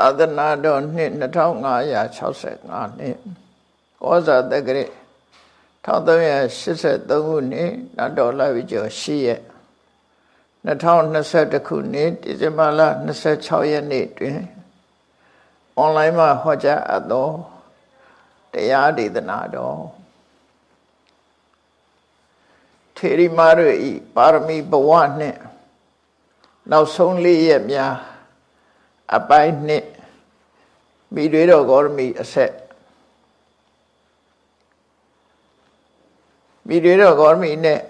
အာသနာတော်နှစ်2565နှစ်ကောဇာတက္ကရာ1383ခုနှစ်နတ်တော်လာပြီကျော်10ရက်2021ခုနှစ်ဒီဇင်ဘာလ26ရက်နေ့တွင်အွန်လိုင်းမှာဟောကြားအပ်သောတရားဒေသနာတော်ထေရီမာရဤပါရမီဘဝနှင့်နောက်ဆုံးလေးရက်များ အပိုင်းနှစ်မိတွေတော်ဂေါရမီအဆက်မိတွေတော်ဂေါရမီနဲ့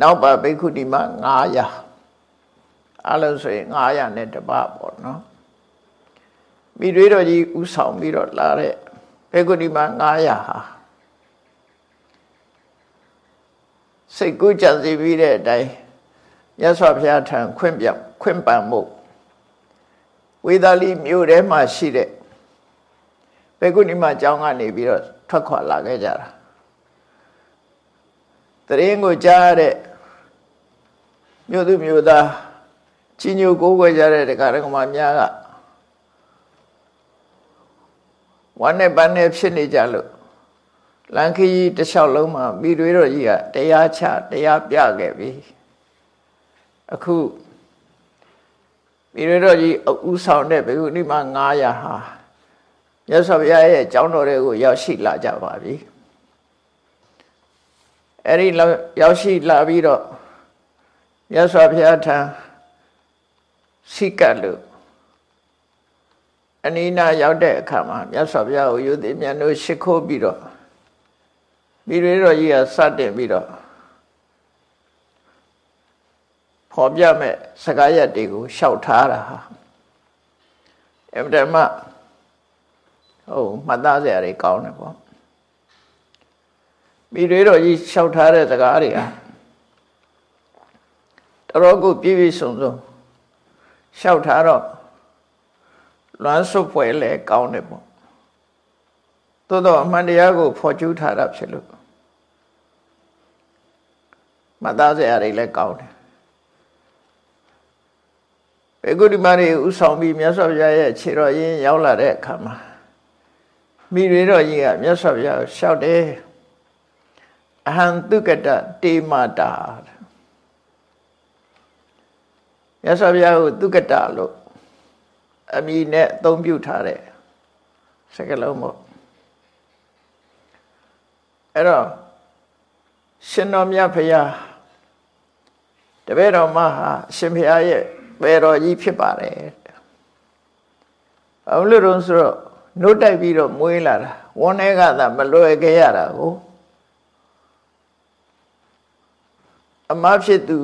နောက်ပါဘိက္ခုဒီမှာ900အလုံးဆိုရင်900နဲ့တပပေါ့နော်မိတွေတော်ကြီးဥဆောင်ပြီးတော့လာတဲ့ဘိက္ခုဒီမှာ900ဟာစိတ်ကူးကြံစီပြီးတဲ့အတိုင်းမြတ်စွာဘုရားထံခွင့်ပြခွင့်ပန်မှု ဝေသာလီမြို့ထဲမှာရှိတဲ့ဘေကုဏီမအကြောင်းကနေပြီးတော့ထွက်ခွာလာခဲ့ကြတာတရင်ကိုကြားတဲ့မြို့သူမြို့သားကြီးညိုကိုးကွယ်ကြတဲ့တရားဓမ္မများကဝမ်းနဲ့ပန်းနဲ့ဖြစ်နေကြလို့လန်ခီကြီးတစ်လျှောက်လုံးမှာမိတွေတော်ကြီးကတရားချတရားပြခဲ့ပြီအခု မိရတော်ကြီးဥဆောင်တဲ့ဘေကုဏိမ900ဟာမြတ်စွာဘုရားရဲ့ကျောင်းတော်တွေကိုရောက်ရှိလာကြပါပြီအဲ့ဒီရောက်ရှိလာပြီးတော့မြတ်စွာဘုရားထံစိကတ်လို့အနိနာရောက်တဲ့အခါမှာမြတ်စွာဘုရားကိုယုသိမြတ်တို့ရှ िख ိုးပြီးတော့မိရတော်ကြီးကစတင်ပြီးတော့ဖော် ပြမဲ့စကားရက်တွေကိုရှောက်ထားတာဟာအမှန်တမ်းဟုတ်မှတ်သားစရာတွေကောင်းတယ်ပေါ့မိတွေတော်ကြီးရှောက်ထားတဲ့စကားတွေဟာတော်ကိုပြည့်ပြည့်စုံစုံရှောက်ထားတော့လွမ်းဆွပွဲလဲကောင်းတယ်ပေါ့သို့တော့အမှန်တရားကိုဖော်ကျူးထားတာဖြစ်လို့မှတ်သားစရာတွေလည်းကောင်းတယ် ဘေကုတိမတွေဥဆောင်ပြီးမြတ်စွာဘုရားရဲ့ခြေတော်ရင်းရောက်လာတဲ့အခါမှာမိတွေတော်ကြီးကမြတ်စွာဘုရားကိုလျှောက်တယ်အဟံတုကတတေမတာမြတ်စွာဘုရားကိုတုကတလို့အမည်နဲ့အသုံးပြုထားတဲ့စကားလုံးပေါ့အဲ့တော့ရှင်တော်မြတ်ဖရာတပည့်တော်မဟာရှင်ဖရာရဲ့ ဘယ်တော်ကြီးဖြစ်ပါတယ်ဘာလို့လို့ဆိုတော့နှုတ်တိုက်ပြီးတော့မွေးလာတာဝန်းထဲကသာမလွယ်ခဲ့ရတာကိုအမဖြစ်သူ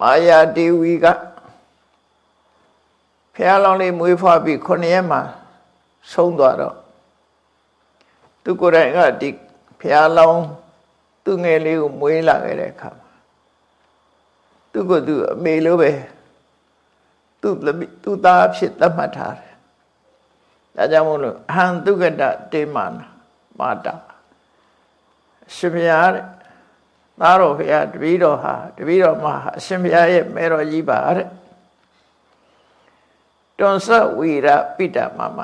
မာယာဒေဝီကဖះလောင်းလေးမွေးဖွားပြီးခုနှစ်ရက်မှဆုံးသွားတော့သူကိုယ်တိုင်ကဒီဖះလောင်းသူငယ်လေးကိုမွေးလာခဲ့တဲ့အခါ သူကသူအမေလိုပဲသူသူသားဖြစ်သတ်မှတ်ထားတယ်ဒါကြောင့်မို့လို့အဟံတုကတတေမာနာမာတာရှင်ဘုရားတဲ့သားတော်ဘုရားတပည့်တော်ဟာတပည့်တော်မှာအရှင်ဘုရားရဲ့မဲတော်ကြီးပါတဲ့တွန်ဆဝီရပိတမမ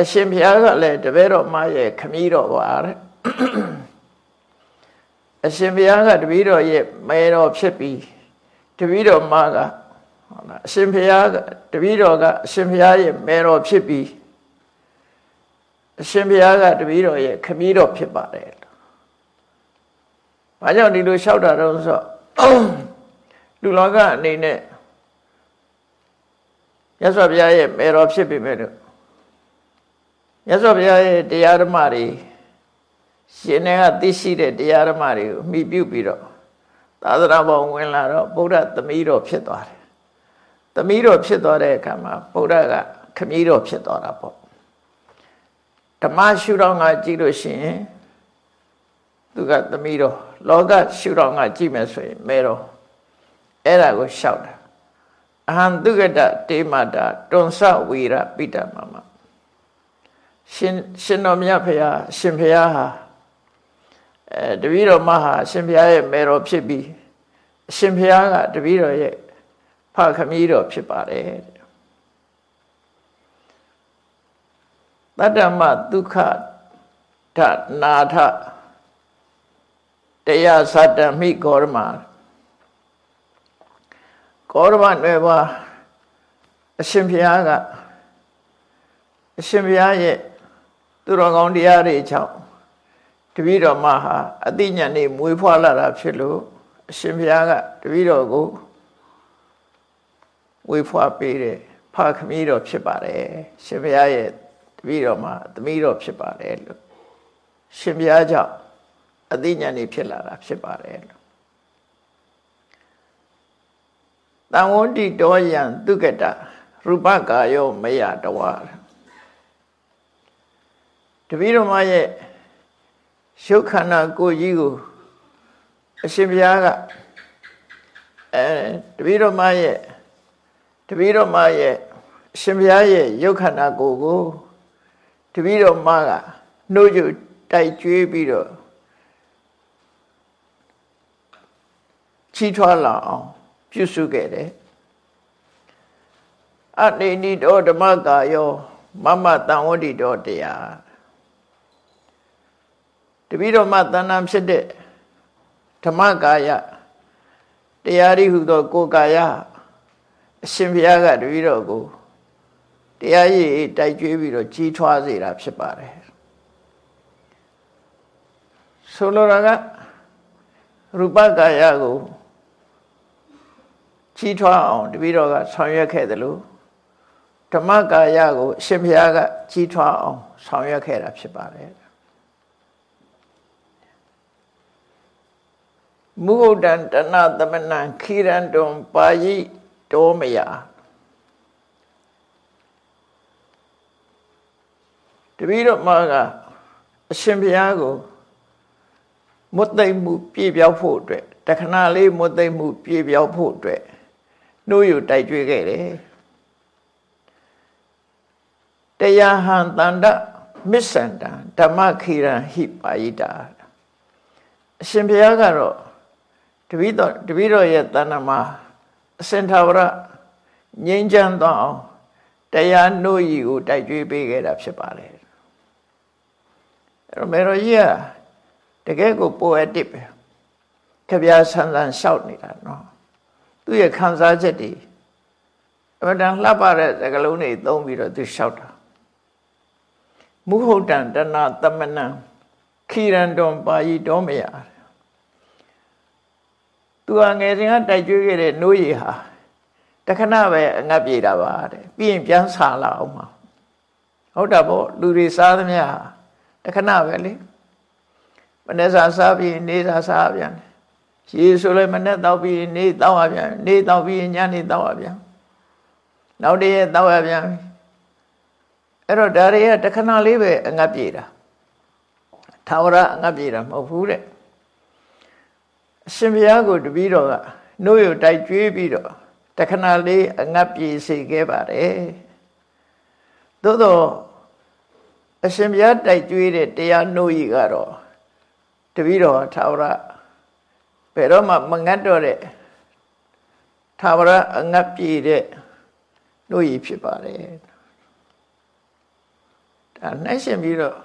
အရှင်ဘုရားကလည်းတပည့်တော်မရဲ့ခမည်းတော်ပါတဲ့ အရှင်ဘုရားကတပည့်တော်ရဲ့မဲတော်ဖြစ်ပြီးတပည့်တော်မကဟုတ်လားအရှင်ဘုရားကတပည့်တော်ကအရှင်ဘုရားရဲ့မဲတော်ဖြစ်ပြီးအရှင်ဘုရားကတပည့်တော်ရဲ့ခမည်းတော်ဖြစ်ပါတယ်။ဘာကြောင့်ဒီလိုလျှောက်တာတော့ဆိုလူလောကအနေနဲ့ရသော်ဘုရားရဲ့မဲတော်ဖြစ်ပြီမဲ့လို့ရသော်ဘုရားရဲ့တရားဓမ္မတွေ ရှင်တွေကသိရှိတဲ့တရားဓမ္မတွေကိုမှီပြုပြီးတော့သာသနာပေါ်ဝင်လာတော့ဗုဒ္ဓသမီးတော်ဖြစ်သွားတယ်။သမီးတော်ဖြစ်သွားတဲ့အခါမှာဗုဒ္ဓကခမည်းတော်ဖြစ်သွားတာပေါ့။ဓမ္မရှုထောင့်ကကြည့်လို့ရှိရင်သူကသမီးတော်လောကရှုထောင့်ကကြည့်မယ်ဆိုရင်မဲတော်အဲ့ဒါကိုရှောက်တာအဟံတုကတတေမတာတွန်ဆဝီရပိတမမရှင်ရှင်တော်မြတ်ဖရာရှင်ဖရာဟာ အဲတပည့်တော်မဟာအရှင်ဘုရားရဲ့မေတော်ဖြစ်ပြီးအရှင်ဘုရားကတပည့်တော်ရဲ့ဖခမည်းတော်ဖြစ်ပါတယ်တတ္တမဒုက္ခဓနာထတရားသတ္တမိဂေါရမဂေါရမနယ်ပါအရှင်ဘုရားကအရှင်ဘုရားရဲ့သူတော်ကောင်းတရားတွေကြောင့် တပည့်တော်မဟာအတိညာဉ်နေမွေးဖွားလာတာဖြစ်လို့အရှင်ဘုရားကတပည့်တော်ကိုဝေဖွားပေးတယ်ဖခမည်းတော်ဖြစ်ပါတယ်ရှင်ဘုရားရဲ့တပည့်တော်မှာသမီးတော်ဖြစ်ပါတယ်လို့ရှင်ဘုရားကြောင့်အသိဉာဏ်နေဖြစ်လာတာဖြစ်ပါတယ်လို့တန်ဝန္တိတောယံသူကတရူပကာယောမယတဝါတပည့်တော်မရဲ့ ရှုခန္ဓာကိုယ်ကြီးကိုအရှင်ဘုရားကအဲတပည့်တော်မရဲ့တပည့်တော်မရဲ့အရှင်ဘုရားရဲ့ရုပ်ခန္ဓာကိုယ်ကိုတပည့်တော်မကနှုတ်ယူတိုက်ကျွေးပြီးတော့ချီးထွားလာအောင်ပြုစုခဲ့တယ်အနေနိတောဓမ္မကာယောမမတံဝတိတောတရား တပိတော်မှတဏ္ဍာဖြစ်တဲ့ဓမ္မကာယတရားရိဟုသောကိုယ်ကာယအရှင်ဘုရားကတပိတော်ကိုတရားရည်တိုက်ကြွေးပြီးတော့ကြီးထွားစေတာဖြစ်ပါတယ်ဆိုလိုတာကရူပကာယကိုကြီးထွားအောင်တပိတော်ကဆောင်ရွက်ခဲ့တယ်လို့ဓမ္မကာယကိုအရှင်ဘုရားကကြီးထွားအောင်ဆောင်ရွက်ခဲ့တာဖြစ်ပါတယ် မုဟုတ်တံတဏသမဏံခိရန္တုံပါယိတောမယတပည့်တော်မကအရှင်ဘုရားကိုမွတ်သိမ့်မှုပြည့်ပြောက်ဖို့အတွက်တခဏလေးမွတ်သိမ့်မှုပြည့်ပြောက်ဖို့အတွက်နှိုးယူတိုက်ကြွေးခဲ့တယ်တရားဟံတန္တမစ္ဆန္တဓမ္မခိရံဟိပါယိတာအရှင်ဘုရားကတော့တ ပည့်တော်တပည့်တော်ရဲ့တဏ္ဍမှာအစင်သာဝရငြိမ်းချမ်းသောအောင်တရားနှိုးရီကိုတိုက်ကြွေးပေးခဲ့တာဖြစ်ပါတယ်အဲ့တော့မေတော်ကြီးကတကယ်ကို poetic ပဲခပြားဆန်းဆန်းရှောက်နေတာနော်သူ့ရဲ့ခံစားချက်တွေအမှန်တန်လှပတဲ့စကားလုံးတွေသုံးပြီးတော့သူရှောက်တာမုဟုတ်တံတဏသမနံခိရန္တုံပါယိတောမယ သူဟာငယ်စဉ်ကတိုက်ကျွေးခဲ့တဲ့နိုးရီဟာတခဏပဲအငတ်ပြေတာပါတဲ့ပြီးရင်ပြန်ဆာလာအောင်မှာဟုတ်တာပေါ့လူတွေစားသမျှတခဏပဲလေမနေ့စာစားပြီးနေ့စာစားပြန်ရေဆိုလည်းမနေ့တောက်ပြီးနေ့တောက်ရပြန်နေ့တောက်ပြီးညနေတောက်ရပြန်နောက်တရက်တောက်ရပြန်အဲ့တော့ဒါတွေကတခဏလေးပဲအငတ်ပြေတာသာဝရအငတ်ပြေတာမဟုတ်ဘူးတဲ့ အရှင်ဘုရားကိုတပည့်တော်ကနှုတ်ရတိုက်ကြွေးပြီးတော့တခဏလေးအငတ်ပြေစေခဲ့ပါတယ်သို့တော့အရှင်ဘုရားတိုက်ကြွေးတဲ့တရားနှုတ်ရကတော့တပည့်တော်သာဝရဘယ်တော့မှမငတ်တော့တဲ့သာဝရအငတ်ပြေတဲ့နှုတ်ရဖြစ်ပါတယ်ဒါနှိုင်းရှင်ပြီးတော့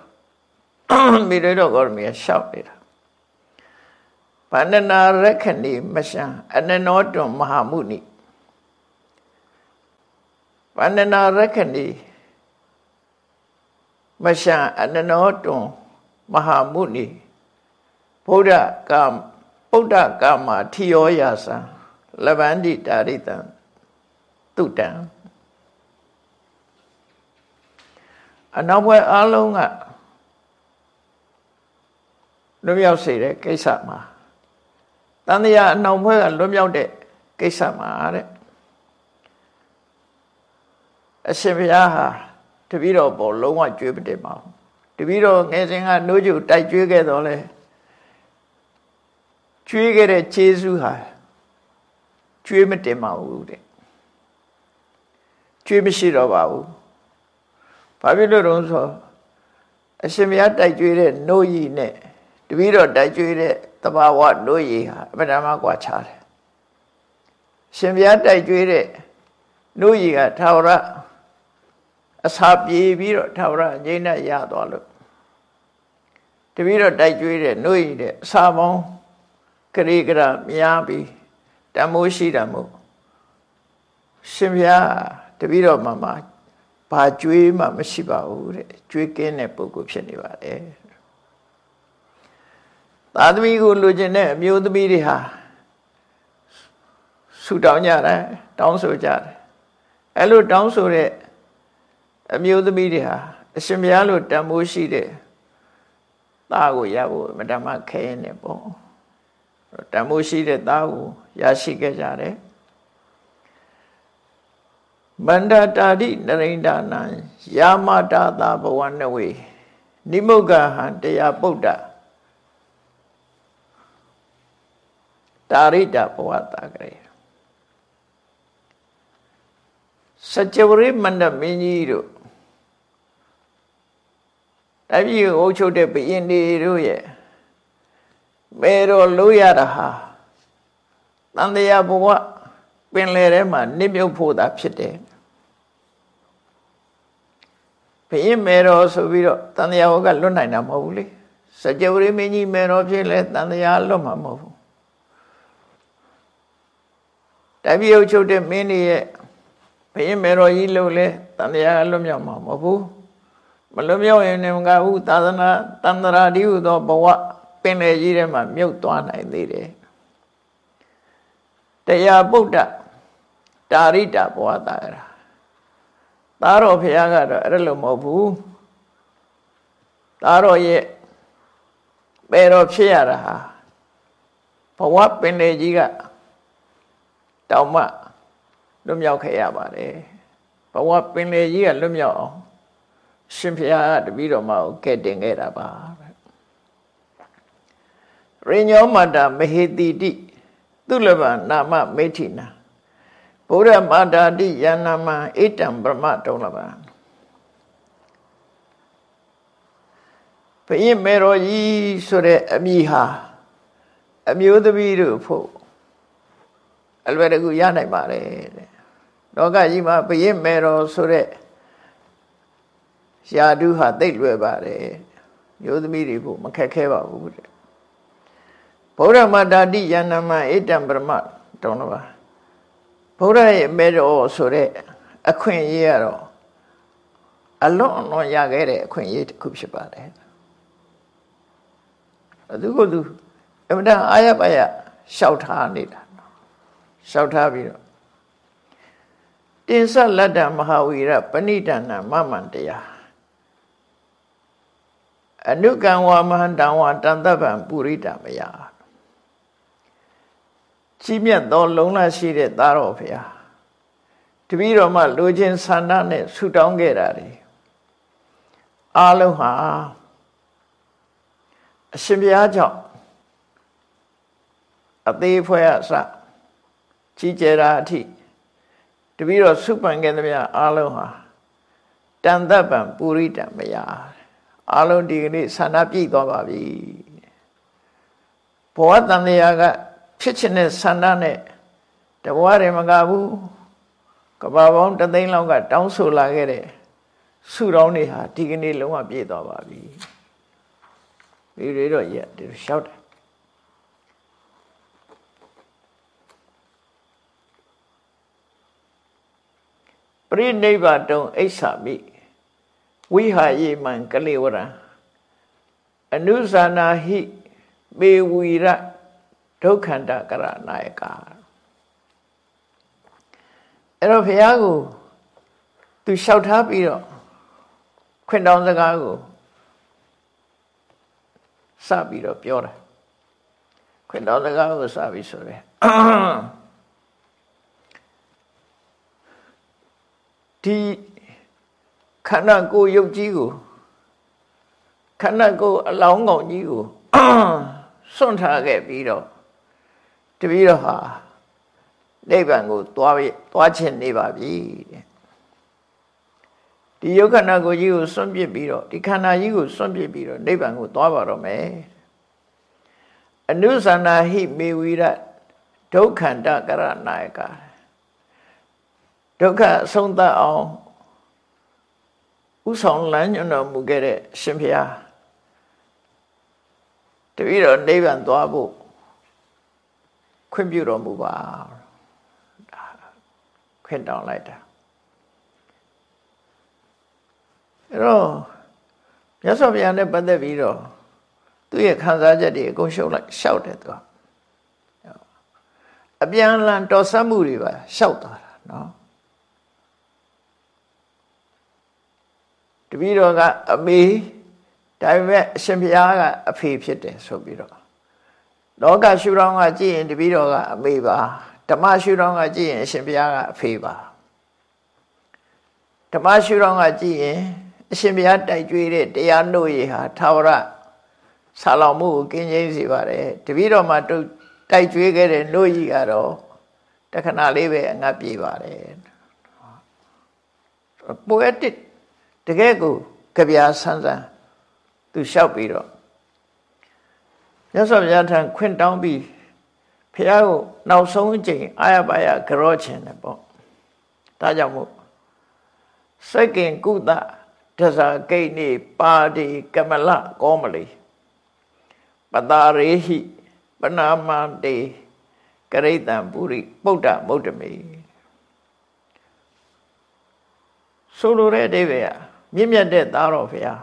မိရတော့ကောမီရှောက်နေတာ ဗန္ဒနာရခဏိမရှံအနနောတွန်မဟာမုနိဗန္ဒနာရခဏိမရှံအနနောတွန်မဟာမုနိဗုဒ္ဓကံဗုဒ္ဓကမ္မာထီယောယာစံလဗန္တိတာရိတံတုတံအနောက်ဘက်အားလုံးကလွတ်မြောက်စေတဲ့ကိစ္စမှာ တန်တရားအနောက်ဘက်ကလွတ်မြောက်တဲ့ကိစ္စမှာတဲ့အရှင်ဘုရားဟာတပည့်တော်ပေါ်လုံးဝကြွေးမတင်ပါဘူးတပည့်တော်ငယ်စဉ်ကနှိုးကြတိုက်ကြွေးခဲ့တော့လဲကြွေးခဲ့တဲ့ခြေဆုဟာကြွေးမတင်ပါဘူးတဲ့ကြွေးမရှိတော့ပါဘူးဘာဖြစ်လို့တော့ဆိုအရှင်ဘုရားတိုက်ကြွေးတဲ့နှိုးရည်နဲ့တပည့်တော်တိုက်ကြွေးတဲ့ တဘာဝနှိုးရည်ဟာအမှန်တမ်းကွာခြားတယ်ရှင်ဘုရားတိုက်ကြွေးတဲ့နှုတ်ရည်ကထာဝရအစာပြေပြီးတော့ထာဝရငြိမ့်နဲ့ရသွားလို့တပည့်တော့တိုက်ကြွေးတဲ့နှုတ်ရည်တဲ့အစာပေါင်းကရေကရများပြီးတမိုးရှိတာမို့ရှင်ဘုရားတပည့်တော်မှာမှာဘာကြွေးမှမရှိပါဘူးတဲ့ကြွေးကင်းတဲ့ပုဂ္ဂိုလ်ဖြစ်နေပါတယ် သာသမီကိုလူကျင်တဲ့အမျိုးသမီးတွေဟာဆူတောင်းကြတယ်တောင်းဆိုကြတယ်အဲ့လိုတောင်းဆိုတဲ့အမျိုးသမီးတွေဟာအရှင်ဘုရားလိုတန်ဖိုးရှိတဲ့သားကိုရဖို့မတမခဲနေပေါ့တန်ဖိုးရှိတဲ့သားကိုရရှိခဲ့ကြတယ်မန္တတာတိနရိန္ဒာနံယာမတာသာဘဝနဝေနိမုတ်ကဟံတရားပုဒ္ဒ တာရိတဘဝတာကရေစัจ java ရိမန္တမင်းကြီးတို့တပည့်အုပ်ချုပ်တဲ့ဘုရင်တွေတို့ရဲ့မေတော်လို့ရတာဟာတန်တရားဘဝပင်လယ်ထဲမှာနစ်မြုပ်ဖို့သာဖြစ်တယ်ဘုရင်မေတော်ဆိုပြီးတော့တန်တရားဘဝကလွတ်နိုင်တာမဟုတ်ဘူးလေစัจ java ရိမင်းကြီးမေတော်ဖြစ်လဲတန်တရားလွတ်မှာမဟုတ်ဘူး တပည့်အုပ်ချုပ်တဲ့မင်းတွေရဲ့ဘုရင်မေတော်ကြီးလို့လဲတန်တရားလွတ်မြောက်မှာမဟုတ်ဘူးမလွတ်မြောက်ရင်လည်းမကဘူးသာသနာတန်တရာဒီဟုသောဘဝပင်လေကြီးထဲမှာမြုပ်သွားနိုင်သေးတယ်တရားပုဒ္ဒတာရိတာဘဝတာရာသားတော်ဖះကတော့အဲ့လိုမဟုတ်ဘူးသားတော်ရဲ့ပေတော်ဖြစ်ရတာဟာဘဝပင်လေကြီးက တောင်မှလွတ်မြောက်ခဲ့ရပါတယ်ဘဝပင်လေကြီးကလွတ်မြောက်အောင်ရှင်ဖျားတပည့်တော်မကိုကဲ့တင်ခဲ့တာပါရိညောမတာမဟေတိတိသူလဘနာမမေထိနာဗုဒ္ဓမာတာတိယန္နာမဣတံပရမတုံးလပါဘုရင်မေတော်ကြီးဆိုတဲ့အမိဟာအမျိုးသမီးတို့ဖို့ အလွယ်တကူရနိုင်ပါတယ်တဲ့လောကကြီးမှာဘုရင်မေတော်ဆိုတဲ့ယာဓုဟာသိလွယ်ပါတယ်မျိုးသမီးတွေဖို့မခက်ခဲပါဘူးတဲ့ဗုဒ္ဓမတာတိယန္နမဣတံပရမတောင်းတော့ပါဗုဒ္ဓရဲ့မေတော်ဆိုတဲ့အခွင့်အရေးကတော့အလွန်အလွန်ရခဲ့တဲ့အခွင့်အရေးတစ်ခုဖြစ်ပါတယ်ဘသူကသူအမတန်အာရပါရလျှောက်ထားနေတာ လျှောက်ထားပြီးတော့တင်ဆလတ္တမဟာဝီရပဏိတနာမမန္တရားအနုကံဝမဟန္တံဝတန်တပံပုရိတမယကြီးမြတ်သောလုံလရှိတဲ့သားတော်ဖရာတပည့်တော်မှလူချင်းဆန္ဒနဲ့ဆူတောင်းခဲ့တာတွေအားလုံးဟာအရှင်ဘုရားကြောင့်အသေးဖွဲအစ ကြီးကျယ်တာအထိတပည့်တော်စုပန်ခဲ့သမျှအားလုံးဟာတန်တပံပုရိတမယအားလုံးဒီကနေ့ဆန္ဒပြည့်သွားပါပြီဘဝတန်တရားကဖြစ်ချင်တဲ့ဆန္ဒနဲ့တဘဝတည်းမကဘူးကဘာပေါင်းတသိန်းလောက်ကတောင်းဆိုလာခဲ့တဲ့ဆုတောင်းတွေဟာဒီကနေ့လုံးဝပြည့်သွားပါပြီဒီတွေတော့ရက်ဒီရှောက်တယ် ပရိနိဗ္ဗာတုံအိဆာမိဝိဟာယေမံကလေဝရံအနုဇာနာဟိပေဝီရဒုက္ခန္တကရနာယကအဲ့တော့ဘုရားကိုသူလျှောက်ထားပြီးတော့ခွင့်တောင်းစကားကိုစပြီးတော့ပြောတာခွင့်တောင်းစကားကိုစပြီးဆိုတယ် ဒီခန္ဓာကိုယ်ရုပ်ကြီးကိုခန္ဓာကိုယ်အလောင်းကောင်ကြီးကိုစွန့်ထားခဲ့ပြီးတော့တပည့်တော်ဟာနိဗ္ဗာန်ကိုသွားပြီသွားခြင်းနေပါပြီတဲ့ဒီယုတ်ခန္ဓာကိုယ်ကြီးကိုစွန့်ပစ်ပြီးတော့ဒီခန္ဓာကြီးကိုစွန့်ပစ်ပြီးတော့နိဗ္ဗာန်ကိုသွားပါတော့မယ်အနုသန္နာဟိမေဝိရဒုက္ခန္တကရနာယက ဒုက္ခအဆုံးသတ်အောင်ဥဆောင်လမ်းညွှန်တော်မူခဲ့တဲ့ရှင်ဘုရားတပည့်တော်နိဗ္ဗာန်သွားဖို့ခွင့်ပြုတော်မူပါခွင့်တောင်းလိုက်တာအဲ့တော့မြတ်စွာဘုရားနဲ့ပတ်သက်ပြီးတော့သူ့ရဲ့ခံစားချက်တွေအကုန်ရှုပ်လိုက်ရှောက်တယ်သူကအပြန်လန်တော်ဆက်မှုတွေပါရှောက်သွားတာနော် တပည့်တော်ကအမေဒါပေမဲ့အရှင်ဘုရားကအဖေဖြစ်တယ်ဆိုပြီးတော့လောကရှုထောင့်ကကြည့်ရင်တပည့်တော်ကအမေပါဓမ္မရှုထောင့်ကကြည့်ရင်အရှင်ဘုရားကအဖေပါဓမ္မရှုထောင့်ကကြည့်ရင်အရှင်ဘုရားတိုက်ကြွေးတဲ့တရားနှုတ်ရဟာသာဝရဆာလောင်မှုကိုကင်းကျင်းစေပါတယ်တပည့်တော်မှာတိုက်ကြွေးခဲ့တဲ့နှုတ်ကြီးကတော့တခဏလေးပဲအငတ်ပြေပါတယ် poetic တကယ်ကိုကြပြာဆန်းဆန်းသူလျှောက်ပြီးတော့မြတ်စွာဘုရားထံခွင့်တောင်းပြီးဖះကိုနောက်ဆုံးအချိန်အာရပါယကြောခြင်းတယ်ပေါ့ဒါကြောင့်မို့စက္ကင်ကုသတဇာဂိတ်နေပါတိကမလကောမလီပတာရေဟိပနာမန္တေကရိတံပုရိပုဒ္ဓမုဒ္ဓမေဆိုလိုတဲ့အဓိပ္ပာယ်က မြင့်မြတ်တဲ့သားတော်ဖရာ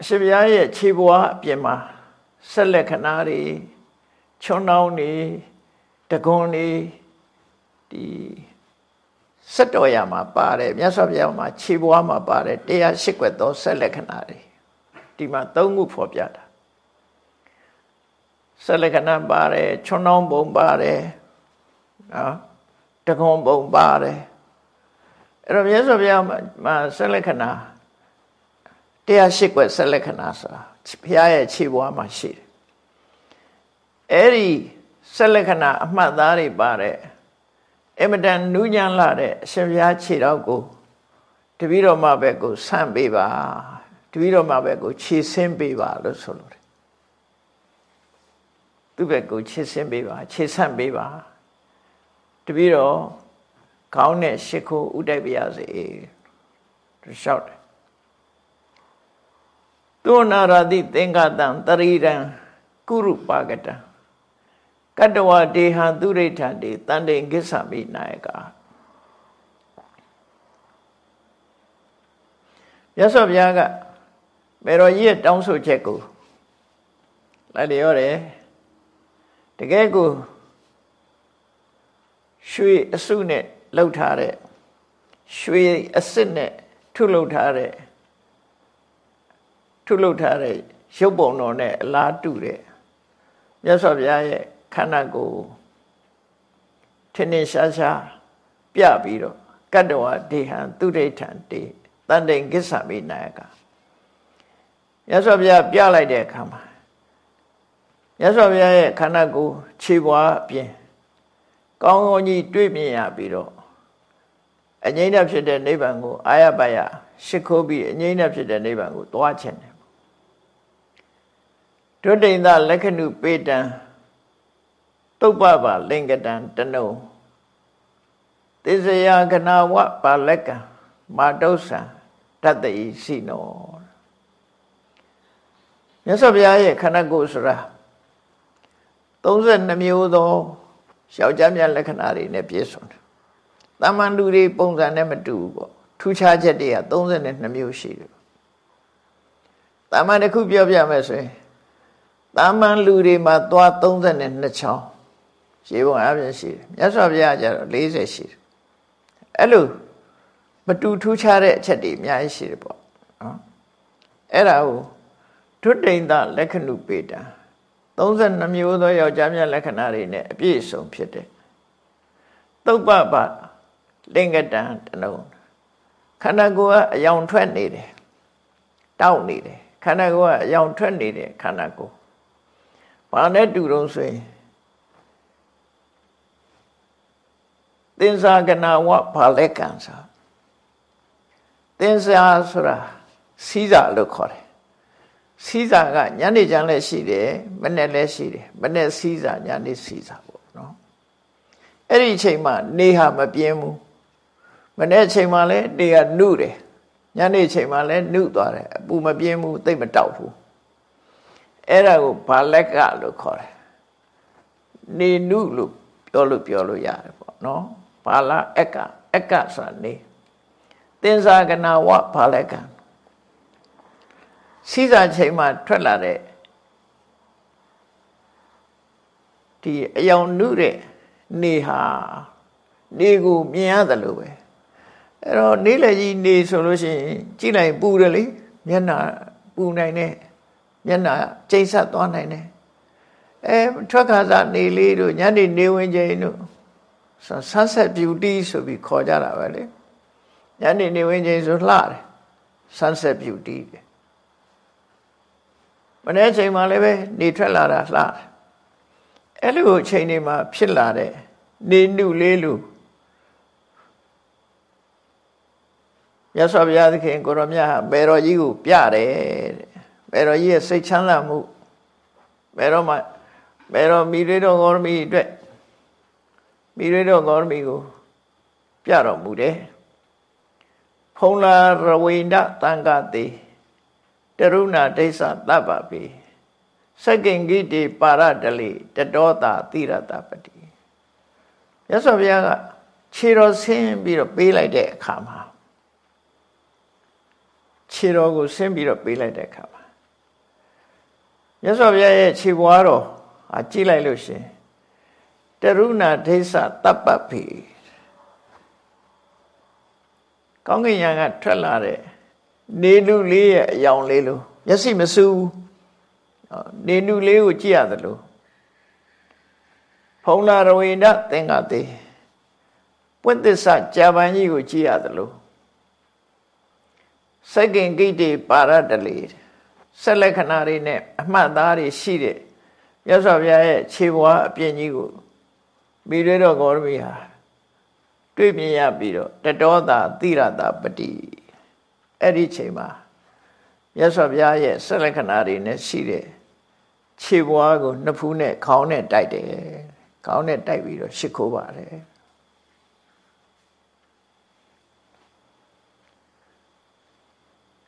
အရှင်ဘုရားရဲ့ခြေပွားအပြင်မှာဆက်လက်ခဏတွေချွန်းနှောင်းနေတကွန်နေဒီစက်တော်ရမှာပါတယ်မြတ်စွာဘုရားမှာခြေပွားမှာပါတယ်တရားရှိခွက်သောဆက်လက်ခဏတွေဒီမှာသုံးခုဖော်ပြတာဆက်လက်ခဏပါတယ်ချွန်းနှောင်းပုံပါတယ်နော် တခွန်ပုံပါတယ်အဲ့တော့မြတ်စွာဘုရားမှာဆက်လက်ခဏတရားရှိခွက်ဆက်လက်ခဏဆိုတာဘုရားရဲ့ခြေပွားမှာရှိတယ်အဲ့ဒီဆက်လက်ခဏအမှတ်သားတွေပါတယ်အမတန်နူးညံ့လာတဲ့အရှင်ဘုရားခြေတော်ကိုတပည့်တော်မှာပဲကိုဆန့်ပေးပါတပည့်တော်မှာပဲကိုခြေဆင်းပေးပါလို့ဆိုလို့တယ်သူ့ဘက်ကိုခြေဆင်းပေးပါခြေဆန့်ပေးပါ တပည့်တော်ခေါင်းနဲ့ရှ िख ိုးဥတိုက်ပါရစေသူလျှောက်တယ်သောနာရတိသင်္ကတံတရိရံကုရုပါကတံကတ္တဝဒေဟံသူရိဋ္ဌံတေတန်တိကိစ္ဆမိနာယကမြတ်စွာဘုရားကမေတော်ကြီးရဲ့တောင်းဆိုချက်ကိုလိုက်လျောတယ်တကယ်ကို ရွှေအစုနဲ့လှုပ်ထားတဲ့ရွှေအစစ်နဲ့ထုလုပ်ထားတဲ့ထုလုပ်ထားတဲ့ရုပ်ပုံတော်နဲ့အလားတူတဲ့မြတ်စွာဘုရားရဲ့ခန္ဓာကိုယ်ထင်းထင်းရှားရှားပြပြီးတော့ကတ္တဝဒေဟံသူဒိဋ္ဌံတေတန်တိန်ကိစ္ဆမိနာယကမြတ်စွာဘုရားပြလိုက်တဲ့အခါမှာမြတ်စွာဘုရားရဲ့ခန္ဓာကိုယ်ခြေပွားအပြင် ကောင်းကောင်းကြီးတွေ့မြင်ရပြီးတော့အငြိမ့်တဲ့ဖြစ်တဲ့နိဗ္ဗာန်ကိုအာရပါယရှ िख ိုးပြီးအငြိမ့်တဲ့ဖြစ်တဲ့နိဗ္ဗာန်ကိုသွားခြင်းတယ်ဒုတိယလက္ခဏုပေတံတုပ္ပပါလင်္ကတံတနုံသေဇယကနာဝပါလက္ကံမာတုဆံတတ္တိစီနောမြတ်စွာဘုရားရဲ့ခန္ဓာကိုယ်ဆိုတာ32မျိုးသော ယောက်ျားများလက္ခဏာတွေနဲ့ပြည့်စုံတယ်။တာမန်လူတွေပုံစံနဲ့မတူဘူးပေါ့။ထူးခြားချက်တွေက32မျိုးရှိတယ်။တာမန်တစ်ခုပြောပြမယ်ဆိုရင်တာမန်လူတွေမှာသွား32ချောင်းရေပုံအပြင်ရှိတယ်။မြတ်စွာဘုရားကျတော့40ရှိတယ်။အဲ့လိုမတူထူးခြားတဲ့အချက်တွေအများကြီးရှိတယ်ပေါ့နော်။အဲ့ဒါကိုဒုတိယလက္ခဏုပေတံ 32မျိုးသောယောက်ျားများလက္ခဏာတွေနဲ့အပြည့်စုံဖြစ်တဲ့သုပ္ပပလင်္ကတံတနုံခန္ဓာကိုယ်ကအယောင်ထွက်နေတယ်တောက်နေတယ်ခန္ဓာကိုယ်ကအယောင်ထွက်နေတယ်ခန္ဓာကိုယ်ဘာနဲ့တူတော့ဆိုရင်သင်္စာကနာဝဘာလက်ကံစာသင်္စာဆိုတာစီးစာလို့ခေါ်တယ် စီးစာကညနေကျမ်းလည်းရှိတယ်မနေ့လည်းရှိတယ်မနေ့စီးစာညနေစီးစာပေါ့နော်အဲ့ဒီအချိန်မှာနေဟာမပြင်းဘူးမနေ့အချိန်မှာလည်းနေကနုတယ်ညနေအချိန်မှာလည်းနုသွားတယ်အပူမပြင်းဘူးသိပ်မတောက်ဘူးအဲ့ဒါကိုဘာလက်ကလို့ခေါ်တယ်နေနုလို့ပြောလို့ပြောလို့ရတယ်ပေါ့နော်ဘာလအက္ကအက္ကဆိုတာနေသင်္ဇာကနာဝဘာလက်က စီးစာချိန်မှာထွက်လာတဲ့ဒီအယောင်နုတဲ့နေဟာနေကိုမြင်ရတယ်လို့ပဲအဲ့တော့နေလေကြီးနေဆိုလို့ရှိရင်ကြည့်လိုက်ပူတယ်လေမျက်နှာပူနိုင်တယ်မျက်နှာကျိတ်ဆက်သွားနိုင်တယ်အဲထွက်ခါစားနေလေးတို့ညနေနေဝင်ချိန်တို့ sunset beauty ဆိုပြီးခေါ်ကြတာပဲလေညနေနေဝင်ချိန်ဆိုလှတယ် sunset beauty ပဲ မနေ့ချိန်မှာလည်းပဲနေထွက်လာတာလှတယ်အဲ့လိုအချိန်တွေမှာဖြစ်လာတဲ့နေနုလေးလူရသော်ဘုရားသခင်ကိုရောမြတ်ဟာဘယ်တော်ကြီးကိုပြတယ်တဲ့ဘယ်တော်ကြီးရဲ့စိတ်ချမ်းသာမှုဘယ်တော့မှဘယ်တော့မိရိတော်ဂေါရမီအတွက်မိရိတော်ဂေါရမီကို ပြတော်မူတယ်ဖုံလာရဝိန္ဒတံဃတိ တရုဏဒိဋ္ဌသဗ္ဗပိစက္ကင်ဂိတိပါရတလိတတောတာတိရတပတိမြတ်စွာဘုရားကခြေတော်ဆင်းပြီးတော့ပေးလိုက်တဲ့အခါမှာခြေတော်ကိုဆင်းပြီးတော့ပေးလိုက်တဲ့အခါမှာမြတ်စွာဘုရားရဲ့ခြေပွားတော်အကြည့်လိုက်လို့ရှင်တရုဏဒိဋ္ဌတပ္ပဖိကောင်းကင်ယံကထွက်လာတဲ့ နေလူလေးရဲ့အယောင်လေးလိုမျက်စိမစူးနေလူလေးကိုကြည့်ရတယ်လို့ဖုံလာရဝိဒသင်္ကတိပွင့်သစ္စာကြာပန်ကြီးကိုကြည့်ရတယ်လို့စက္ကင်ဂိတေပါရတလေဆက်လက်ခဏတွေနဲ့အမှတ်သားတွေရှိတဲ့မြတ်စွာဘုရားရဲ့ခြေဘွားအပြင်းကြီးကိုမိရတော်ဂေါရမီဟာတွေ့မြင်ရပြီးတော့တတောတာတိရတာပတိ အဲ့ဒီချိန်မှာမြတ်စွာဘုရားရဲ့ဆက်လက်ခဏတွေနဲ့ရှိတဲ့ခြေဘွားကိုနှစ်ဖူးနဲ့ခေါင်းနဲ့တိုက်တယ်ခေါင်းနဲ့တိုက်ပြီးတော့ရှ िख ိုးပါတယ်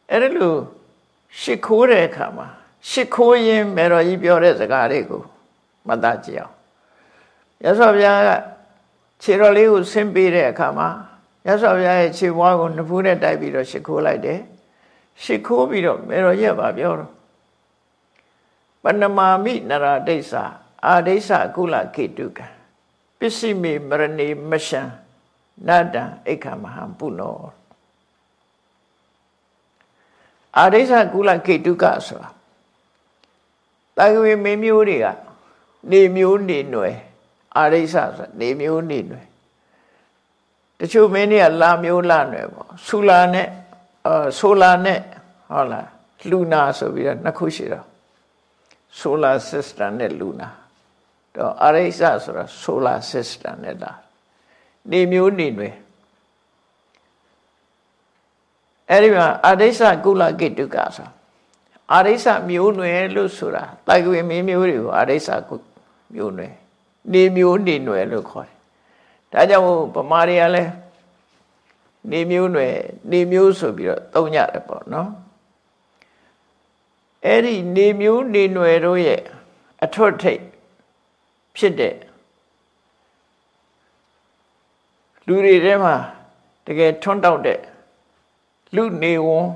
အဲ့ဒါလို့ရှ िख ိုးတဲ့အခါမှာရှ िख ိုးရင်မေတော်ကြီးပြောတဲ့စကားတွေကိုမှတ်သားကြည့်အောင်ရသော်ဘုရားကခြေတော်လေးကိုဆင်းပေးတဲ့အခါမှာ ရသော်ဘုရားရဲ့ခြေဘွားကိုနှစ်ဖူးနဲ့တိုက်ပြီးတော့ရှ िख ိုးလိုက်တယ်ရှ िख ိုးပြီးတော့မေတော်ကြီးကပြောတော့ပဏမာမိနရာဒိဋ္ဌာအာဒိဋ္ဌကုလခေတုကပစ္စည်းမေမရဏိမရှံနတ္တံအိခမဟံပုနောအာဒိဋ္ဌကုလခေတုကဆိုတာတာဂဝေမေမျိုးတွေကနေမျိုးနေနွယ်အာဒိဋ္ဌဆိုတာနေမျိုးနေနွယ် တချို့မင်းတွေကလာမျိုးလာနွယ်ပေါ့ဆူလာနဲ့အာဆိုလာနဲ့ဟုတ်လားလူနာဆိုပြီးတော့နှစ်ခုရှိတော့ solar system နဲ့ lunar တော့အရိစဆိုတာ solar system နဲ့လာနေမျိုးနေတွေအဲ့ဒီမှာအရိစကုလကိတုကဆိုအရိစမျိုးနွယ်လို့ဆိုတာတိုက်ကွေမင်းမျိုးတွေကိုအရိစကုမျိုးနွယ်နေမျိုးနေနွယ်လို့ခေါ်တယ် ဒါကြောင့်ဗမာတွေကလည်းနေမျိုးနွယ်နေမျိုးဆိုပြီးတော့သုံးကြတယ်ပေါ့နော်အဲ့ဒီနေမျိုးနေနွယ်တို့ရဲ့အထွတ်ထိပ်ဖြစ်တဲ့လူတွေထဲမှာတကယ်ထွန်းတောက်တဲ့လူနေဝန်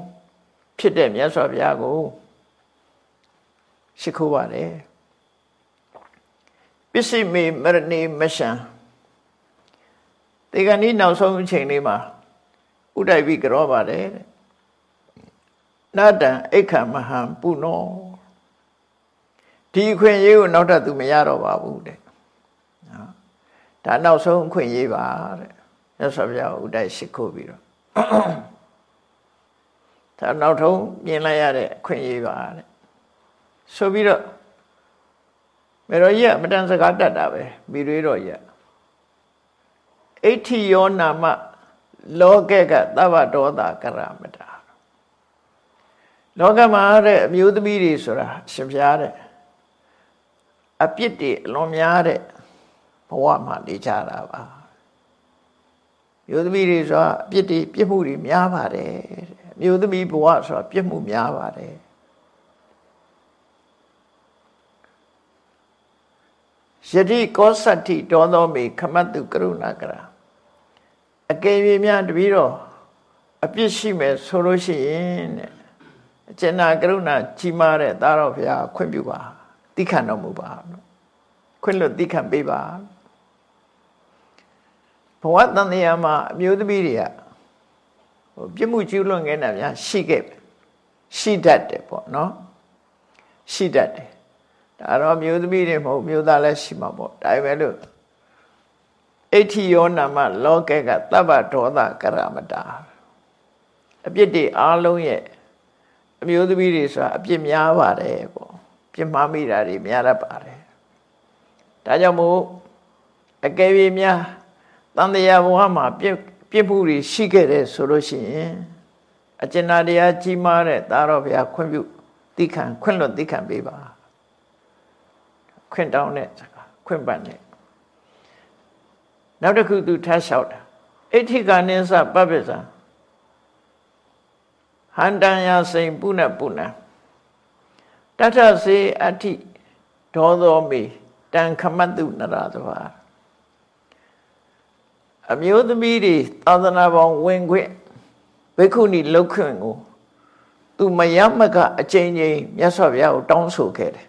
ဖြစ်တဲ့မြတ်စွာဘုရားကိုရှိခိုးပါတယ်ပစ္စည်းမေမရဏိမရှံ ဒီကနေ့နောက်ဆုံးအချိန်လေးမှာဥဒိုက်ပြီးကြောပါတယ်တဲ့နတ္တံအိခမဟံပုနောဒီအခွင့်အရေးကိုနောက်ထပ်သူမရတော့ပါဘူးတဲ့နော်ဒါနောက်ဆုံးအခွင့်အရေးပါတဲ့ရသော်ဘုရားဥဒိုက်ရှိခိုးပြီးတော့ဒါနောက်ထုံးမြင်လိုက်ရတဲ့အခွင့်အရေးပါတဲ့ဆိုပြီးတော့မေတော်ကြီးကမတန်စကားတတ်တာပဲမိရွေးတော်ကြီး အဋ္ဌိယောနာမလောကေကသဗ္ဗဒောတာကရမတာလောကမှာတဲ့အမျိုးသမီးတွေဆိုတာရှင်ပြားတဲ့အပြစ်တွေအလွန်များတဲ့ဘဝမှာနေကြတာပါမျိုးသမီးတွေဆိုတာအပြစ်တွေပြစ်မှုတွေများပါတယ်မျိုးသမီးဘဝဆိုတာပြစ်မှုများပါတယ်ယတိကောသတ္တိတောသောမေခမတ်တုကရုဏာကရာ အကယ်၍များတပီတော့အပြစ်ရှိမယ်ဆိုလို့ရှိရင်တဲ့အကျဉ်းနာကရုဏာကြီးမားတဲ့သားတော်ဘုရားခွင့်ပြုပါတိခတ်တော်မူပါခွင့်လွတ်တိခတ်ပေးပါဘဝတန်တရားမှာအမျိုးသမီးတွေကဟိုပြစ်မှုကျူးလွန်ခဲ့တာများရှိခဲ့ရှိတတ်တယ်ပေါ့နော်ရှိတတ်တယ်ဒါတော့မျိုးသမီးတွေမဟုတ်မျိုးသားလည်းရှိမှာပေါ့ဒါပေမဲ့လို့ အဋ္ဌိယောနာမလောကေကတပ္ပဒေါသကရမတာအပြစ်တွေအားလုံးရဲ့အမျိုးသမီးတွေဆိုတာအပြစ်များပါတယ်ပေါ့ပြစ်မှားမိတာတွေများတတ်ပါတယ်ဒါကြောင့်မို့အကယ်၍များတန်တရားဘဝမှာပြစ်ပြစ်မှုတွေရှိခဲ့တယ်ဆိုလို့ရှိရင်အကျဉ်းတရားကြီးမားတဲ့သာတော်ဘုရားခွင့်ပြုတိခံခွင့်လွတ်တိခံပေးပါခွင့်တောင်းတဲ့ခွင့်ပန်တဲ့ နောက်တစ်ခုသူထပ်လျှောက်တာအဋ္ဌိကနိသပပ္ပဇံဟန္တံယစိန်ပုဏ္ဏပုဏ္ဏတထစေအဋ္ဌိဒေါသောမေတံခမတ်တုနရသဘာအမျိုးသမီးတွေသာသနာပေါင်းဝင်ခွင့်ဘိက္ခုနီလောက်ခွင့်ကိုသူမယမကအချိန်ချင်းမြတ်စွာဘုရားကိုတောင်းဆိုခဲ့တယ်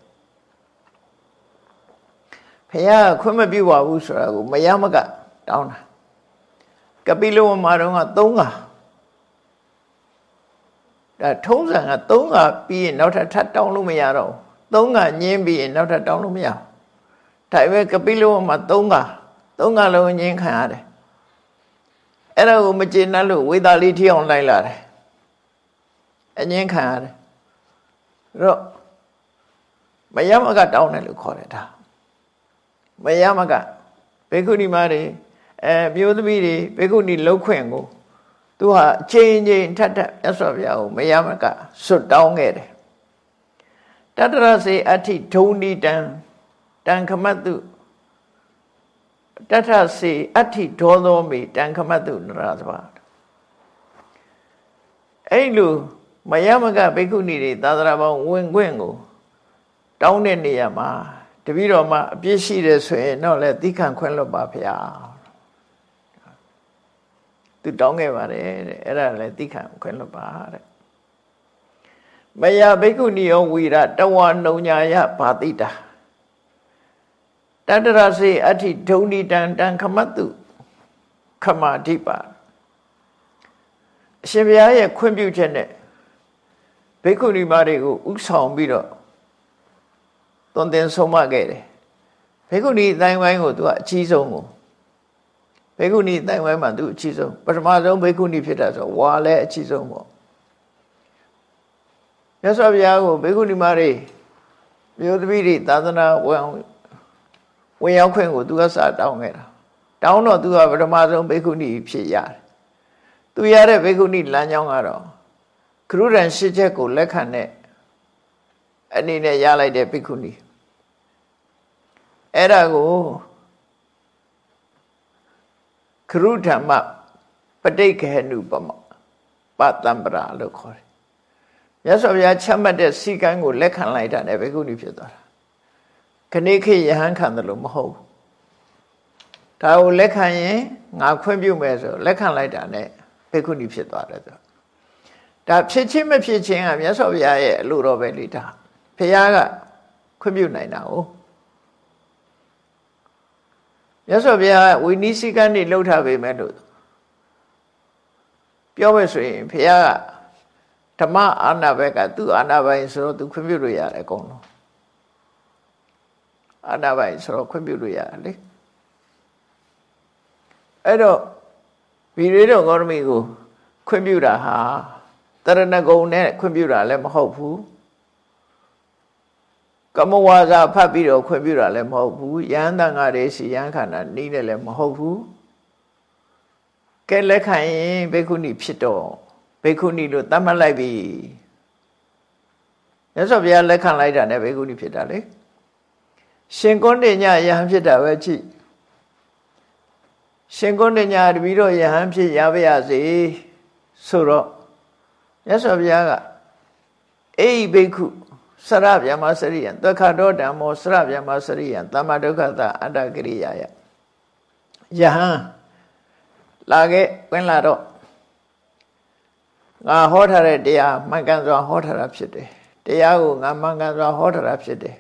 ဘုရားခွင့်မပြုပါဘူးဆိုတာကိုမယမက တောင်းတာကပိလဝမာတော်က3ခါဒါထုံးစံက3ခါပြီးရင်နောက်ထပ်ထပ်တောင်းလို့မရတော့ဘူး3ခါညင်းပြီးရင်နောက်ထပ်တောင်းလို့မရဘူးဒါပေမဲ့ကပိလဝမာ3ခါ3ခါလုံးညင်းခံရတယ်အဲ့ဒါကိုမကျေနပ်လို့ဝေသာလေးထီအောင်လိုက်လာတယ်အငင်းခံရတယ်တော့မယမကတောင်းတယ်လို့ခေါ်တယ်ဒါမယမကဘေခုနီမတွေ အဲမျိုးသမီးတွေဘေခုနီလှုပ်ခွင့်ကိုသူဟာအချိန်ချင်းထပ်ထပ်မြတ်စွာဘုရားကိုမယမကစွတ်တောင်းခဲ့တယ်တတရစေအဋ္ဌိဒုံဒီတံတံခမတ်တုတထစေအဋ္ဌိဒေါသောမေတံခမတ်တုနရသဘာအဲ့လိုမယမကဘိက္ခုနီတွေသာသနာပေါင်းဝင်ခွင့်ကို တောင်းတဲ့နေရာမှာတပည့်တော်မှအပြစ်ရှိတယ်ဆိုရင်တော့လည်းသီခံခွင့်လွတ်ပါဗျာ သူတောင်းခဲ့ပါတယ်တဲ့အဲ့ဒါလည်းသီခံခွင့်လွတ်ပါတဲ့မယဘိက္ခုနီယောဝီရတဝနှုံညာယဘာတိတာတတရစေအဋ္ဌိဒုံဒီတံတံခမတုခမာဓိပါအရှင်ဘုရားရဲ့ခွင့်ပြုချက်နဲ့ဘိက္ခုနီမတွေကိုဥဆောင်ပြီးတော့သွန်သင်ဆုံးမခဲ့တယ်ဘေကုဏီတိုင်ဝိုင်းကိုသူကအကြီးဆုံးကို ဘေကုဏီတိုင်ဝိုင်းမှာသူအကြီးဆုံးပထမဆုံးဘေကုဏီဖြစ်တာဆိုဝါလည်းအကြီးဆုံးပေါ့မြတ်စွာဘုရားကိုဘေကုဏီမတွေမြို့သမီးတွေသာသနာဝင်ဝင်ရောက်ခွင့်ကိုသူကစာတောင်းခဲ့တာတောင်းတော့သူကပထမဆုံးဘေကုဏီဖြစ်ရတယ်သူရတဲ့ဘေကုဏီလမ်းကြောင်းကတော့ခရုရန်ရှစ်ချက်ကိုလက်ခံတဲ့အနေနဲ့ရလိုက်တဲ့ဘိက္ခုနီအဲ့ဒါကို ခရုဓမ္မပဋိက္ခေနုပမပတံပရာလို့ခေါ်တယ်မြတ်စွာဘုရားချမှတ်တဲ့စီကံကိုလက်ခံလိုက်တာနဲ့ဘိက္ခုနီဖြစ်သွားတာခဏိခေယဟန်ခံတယ်လို့မဟုတ်ဘူးဒါကိုလက်ခံရင်ငါခွင့်ပြုမယ်ဆိုလက်ခံလိုက်တာနဲ့ဘိက္ခုနီဖြစ်သွားတယ်ဆိုဒါဖြစ်ချင်းမဖြစ်ချင်းကမြတ်စွာဘုရားရဲ့အလိုတော်ပဲလေဒါဖះကခွင့်ပြုနိုင်တာ哦 မြတ်စွာဘုရားဝိနည်းစည်းကမ်းတွေလှုပ်ထားပေမဲ့လို့ပြောမယ်ဆိုရင်ဘုရားကဓမ္မအာနာဘက်ကသူ့အာနာပိုင်ဆိုတော့သူခွင့်ပြုလို့ရတယ်အကုန်လုံးအာနာပိုင်ဆိုတော့ခွင့်ပြုလို့ရတယ်လေအဲ့တော့ဗီရေတော်ဂေါရမီကိုခွင့်ပြုတာဟာတရဏဂုံနဲ့ခွင့်ပြုတာလည်းမဟုတ်ဘူး ကမဝါစာဖတ်ပြီးတော့ခွင့်ပြုတာလည်းမဟုတ်ဘူးယန္တန်ကတွေစီယန်းခန္ဓာနီးတယ်လည်းမဟုတ်ဘူးကဲလက်ခံရင်ဘိက္ခုနီဖြစ်တော့ဘိက္ခုနီလို့သတ်မှတ်လိုက်ပြီမြတ်စွာဘုရားလက်ခံလိုက်တာနဲ့ဘေကုဏီဖြစ်တာလေရှင်ကုန်းတင်ညယဟန်ဖြစ်တာပဲကြည့်ရှင်ကုန်းတင်ညတပီတော့ယဟန်ဖြစ်ရပါရစေဆိုတော့မြတ်စွာဘုရားကအေဤဘိက္ခု စရဗျမစရိယံသက္ခတောဓမ္မောစရဗျမစရိယံသမ္မာဒုက္ခတအတ္တကရိယာယယဟန်လာခဲ့ဝင်လာတော့ငါဟောထားတဲ့တရားမှန်ကန်စွာဟောထားတာဖြစ်တယ်တရားကိုငါမှန်ကန်စွာဟောထားတာဖြစ်တယ်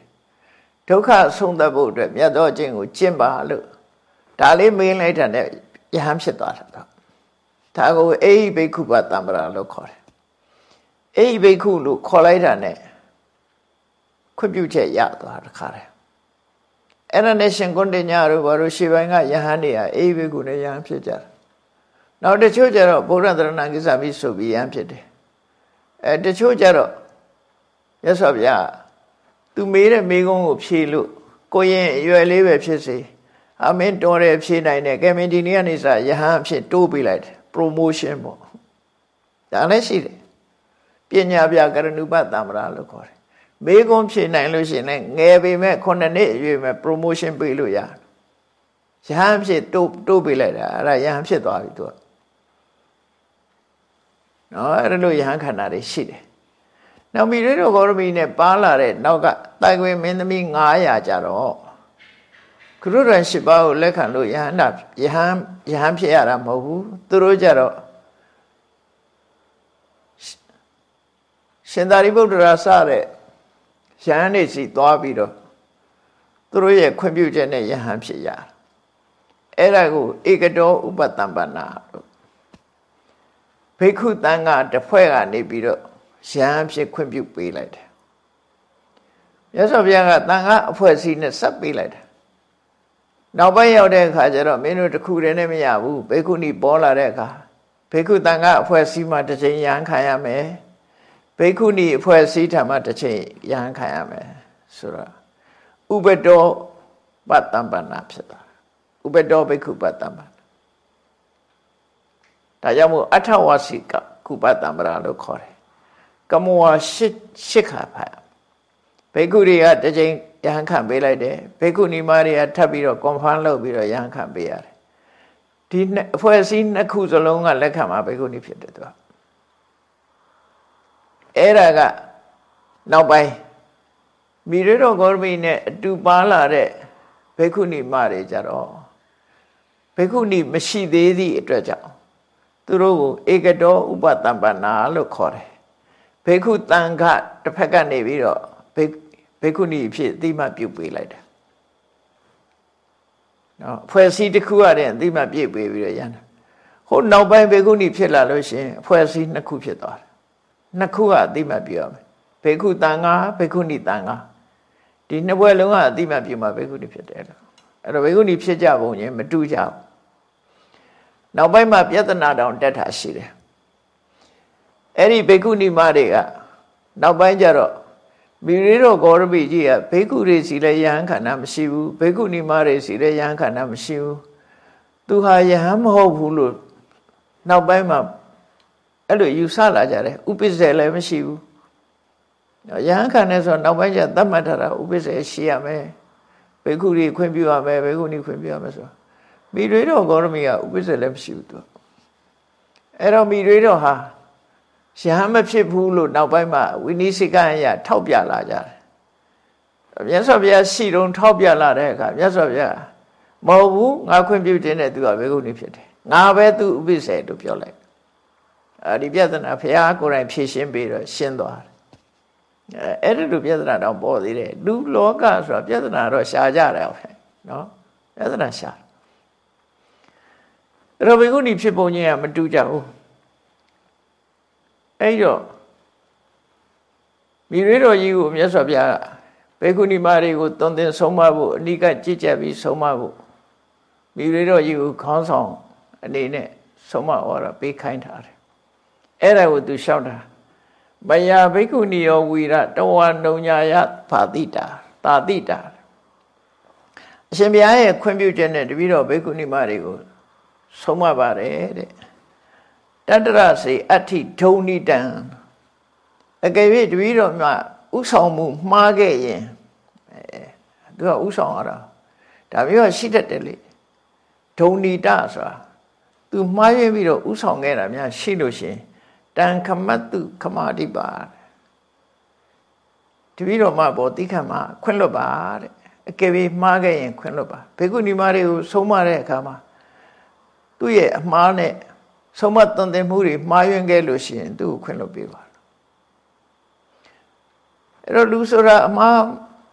ဒုက္ခဆုံးသက်ဖို့အတွက်မြတ်သောအကျင့်ကိုကျင့်ပါလို့ဒါလေးမေးလိုက်တဲ့ယဟန်ဖြစ်သွားတာတော့ဒါကိုအေဟိဘိက္ခုပတံပရာလို့ခေါ်တယ်အေဟိဘိက္ခုလို့ခေါ်လိုက်တာ ਨੇ ခွင့်ပြုချက်ရသွားတခါတည်းအဲ့ဒါနဲ့ရှင်ကွန်တင်ညာတို့ဘာလို့ရှေ့ပိုင်းကယဟန်တွေကအေဟိဘိက္ခုနဲ့ယဟန်ဖြစ်ကြတယ်နောက်တချို့ကျတော့ဗုဒ္ဓသရဏကိစ္စပြီးဆိုပြီးယဟန်ဖြစ်တယ်အဲတချို့ကျတော့ရသော်ဗျာသူမေးတဲ့မေးခွန်းကိုဖြေလို့ကိုရင်အရွယ်လေးပဲဖြစ်စေအမင်းတော်တယ်ဖြေနိုင်တယ်ကဲမင်းဒီနေ့ကနေစယဟန်ဖြစ်တိုးပေးလိုက်တယ် promotion ပေါ့ဒါလည်းရှိတယ်ပညာပြကရဏုပတံ္မရာလို့ခေါ်တယ် မေးခွန်းဖြေနိုင်လို့ရှိရင်ငယ်ပေမဲ့9နှစ်အရွယ်မဲ့ promotion ပေးလို့ရတယ်ယဟန်ဖြစ်တိုးတိုးပေးလိုက်တာအဲ့ဒါယဟန်ဖြစ်သွားပြီသူကနော်အဲ့လိုယဟန်ခန္ဓာတွေရှိတယ်နောက်မိရိတို့ဂေါရမီနဲ့ပါလာတဲ့နောက်ကတိုင်ခွင်မင်းသမီး900ကြတော့ခရုရန်၈ပါးကိုလက်ခံလို့ယဟန္တာယဟန်ယဟန်ဖြစ်ရတာမဟုတ်ဘူးသူတို့ကြတော့ရှင်သာရိပုတ္တရာစတဲ့ ယဟန်နေစီသွားပြီးတော့သူတို့ရဲ့ခွင့်ပြုချက်နဲ့ယဟန်ဖြစ်ရအဲ့ဒါကိုဧကတောဥပတံပနာလို့ဘိက္ခုတန်ကတဖွဲ့ကနေပြီးတော့ရဟန်းဖြစ်ခွင့်ပြုပေးလိုက်တယ်မြတ်စွာဘုရားကတန်ခါအဖွဲ့အစည်းနဲ့ဆက်ပေးလိုက်တယ်နောက်ပိုင်းရောက်တဲ့အခါကျတော့မင်းတို့တခုတည်းနဲ့မရဘူးဘေကုဏီပေါ်လာတဲ့အခါဘေကုတန်ခါအဖွဲ့အစည်းမှာတစ်ချိန်ရဟန်းခံရမယ် ဘေကုဏီအဖွဲ့အစည်းထံမှာတစ်ချိန်ရဟန်းခံရမယ်ဆိုတော့ဥပတောပတ္တံပနာဖြစ်သွားဥပတောဘေကုပတ္တံပနာဒါကြောင့်မို့အထဝါစီကကုပတ္တံပရာလို့ခေါ်တယ်ကမောဝါရှစ်ရှစ်ခါဖတ်ဘေကုတွေကတစ်ချိန်ယဟန်ခံပေးလိုက်တယ်ဘေကုနီမတွေကထပ်ပြီးတော့ confirm လုပ်ပြီးတော့ယဟန်ခံပေးရတယ်ဒီအဖွဲ့အစည်းနှစ်ခုစလုံးကလက်ခံမှာဘေကုနီဖြစ်တယ်သူက အဲ့ဒါကနောက်ပိုင်းမိရတော်ဂေါရမီနဲ့အတူပါလာတဲ့ဘေကုနီမတွေကြတော့ဘေကုနီမရှိသေးသည့်အတွက်ကြောင့်သူတို့ကိုဧကတောဥပတံပနာလို့ခေါ်တယ်ဘေခုတန်ခတစ်ဖက်ကနေပြီးတော့ဘေခုနီဖြစ်အတိမပြုတ်ပေးလိုက်တယ်နော်အဖွဲ့အစည်းတစ်ခုရတဲ့အတိမပြည့်ပေးပြီးတော့ရန်ဟိုနောက်ပိုင်းဘေခုနီဖြစ်လာလို့ရှင်အဖွဲ့အစည်းနှစ်ခုဖြစ်သွားတယ် နှစ်ခုကအတိမပြုတ်ရမယ်ဘေခုတန်ခဘေခုနီတန်ခဒီနှစ်ဘွဲလုံးကအတိမပြုတ်မှဘေခုနီဖြစ်တယ်အဲ့တော့ဘေခုနီဖြစ်ကြပုံချင်းမတူကြဘူးနောက်ပိုင်းမှာပြဿနာတောင်တက်တာရှိတယ်အဲ့ဒီဘေကုဏီမတွေကနောက်ပိုင်းကျတော့မိရိတော်ဂေါရမိကြီးကဘေကုတွေစီလည်းယဟန်ခန္ဓာမရှိဘူးဘေကုဏီမတွေစီလည်းယဟန်ခန္ဓာမရှိဘူးသူဟာယဟန်မဟုတ်ဘူးလို့နောက်ပိုင်းမှာ အဲ့လိုယူဆလာကြတယ်ဥပ္ပစ္စေလည်းမရှိဘူးယဟန်ခန္ဓာဆိုနောက်ပိုင်းကျသတ်မှတ်ထားတာဥပ္ပစ္စေရှိရမယ်ဘေကုတွေခွင့်ပြုရမယ်ဘေကုဏီခွင့်ပြုရမယ်ဆိုမိရိတော်ဂေါရမိကဥပ္ပစ္စေလည်းမရှိဘူးသူအဲ့တော့မိရိတော်ဟာရဟန်းမဖြစ်ဘူးလို့နောက်ပိုင်းမှာဝိနည်းစိကံရထောက်ပြလာကြတယ်မြတ်စွာဘုရားရှိတုံထောက်ပြလာတဲ့အခါမြတ်စွာဘုရားမဟုတ်ဘူးငါခွင့်ပြုခြင်းနဲ့သူကဘေကုဏီဖြစ်တယ်ငါပဲသူဥပိ္ပစေလို့ပြောလိုက် အဲဒီပြဿနာဘုရားကိုယ်တိုင်ဖြေရှင်းပြီးတော့ရှင်းသွားတယ်အဲ့ဒီလိုပြဿနာတော့ပေါ်သေးတယ်လူလောကဆိုတာပြဿနာတော့ရှားကြတယ်ဟုတ်နော်ပြဿနာရှားအဲ့တော့ဘေကုဏီဖြစ်ပုံချင်းကမတူကြဘူးအဲ့တော့မိရွေးတော်ကြီးကိုမြတ်စွာဘုရားဘေကုဏီမာတွေကိုသွန်သင်ဆုံးမဖို့အနိကကြည်ကြက်ပြီးဆုံးမဖို့မိရွေးတော်ကြီးကိုခေါင်းဆောင်အနေနဲ့ဆုံးမဩရပေးခိုင်းထားတယ် အဲ့ဒါကိုသူလျှောက်တာမယာဘိက္ခုနီယောဝီရတဝနုံညာယဖာတိတာတာတိတာအရှင်ဘုရားရဲ့ခွင့်ပြုချက်နဲ့တပည့်တော်ဘိက္ခုနီမတွေကိုဆုံးမပါတယ်တဲ့တတ္တရစေအဋ္ဌိဒုံနိတံအကယ်၍တပည့်တော်မြဥဆောင်မှုမှားခဲ့ရင်အဲသူကဥဆောင်ရတာဒါမျိုးကရှိတတ်တယ်လေဒုံနီတဆိုတာသူမှားရပြီးတော့ဥဆောင်ခဲ့တာများရှိလို့ရှင် တန်ခမတ်တုခမာတိပါတပည့်တော်မဘောတိခတ်မှာခွင့်လွတ်ပါတဲ့အကယ်၍မှားခဲ့ရင်ခွင့်လွတ်ပါဘေကုဏီမတွေကိုဆုံးမတဲ့အခါမှာသူ့ရဲ့အမှားနဲ့ဆုံးမတန်တယ်မှုတွေမှားယွင်းခဲ့လို့ရှိရင်သူ့ကိုခွင့်လွတ်ပေးပါအဲ့တော့လူဆိုတာအမှား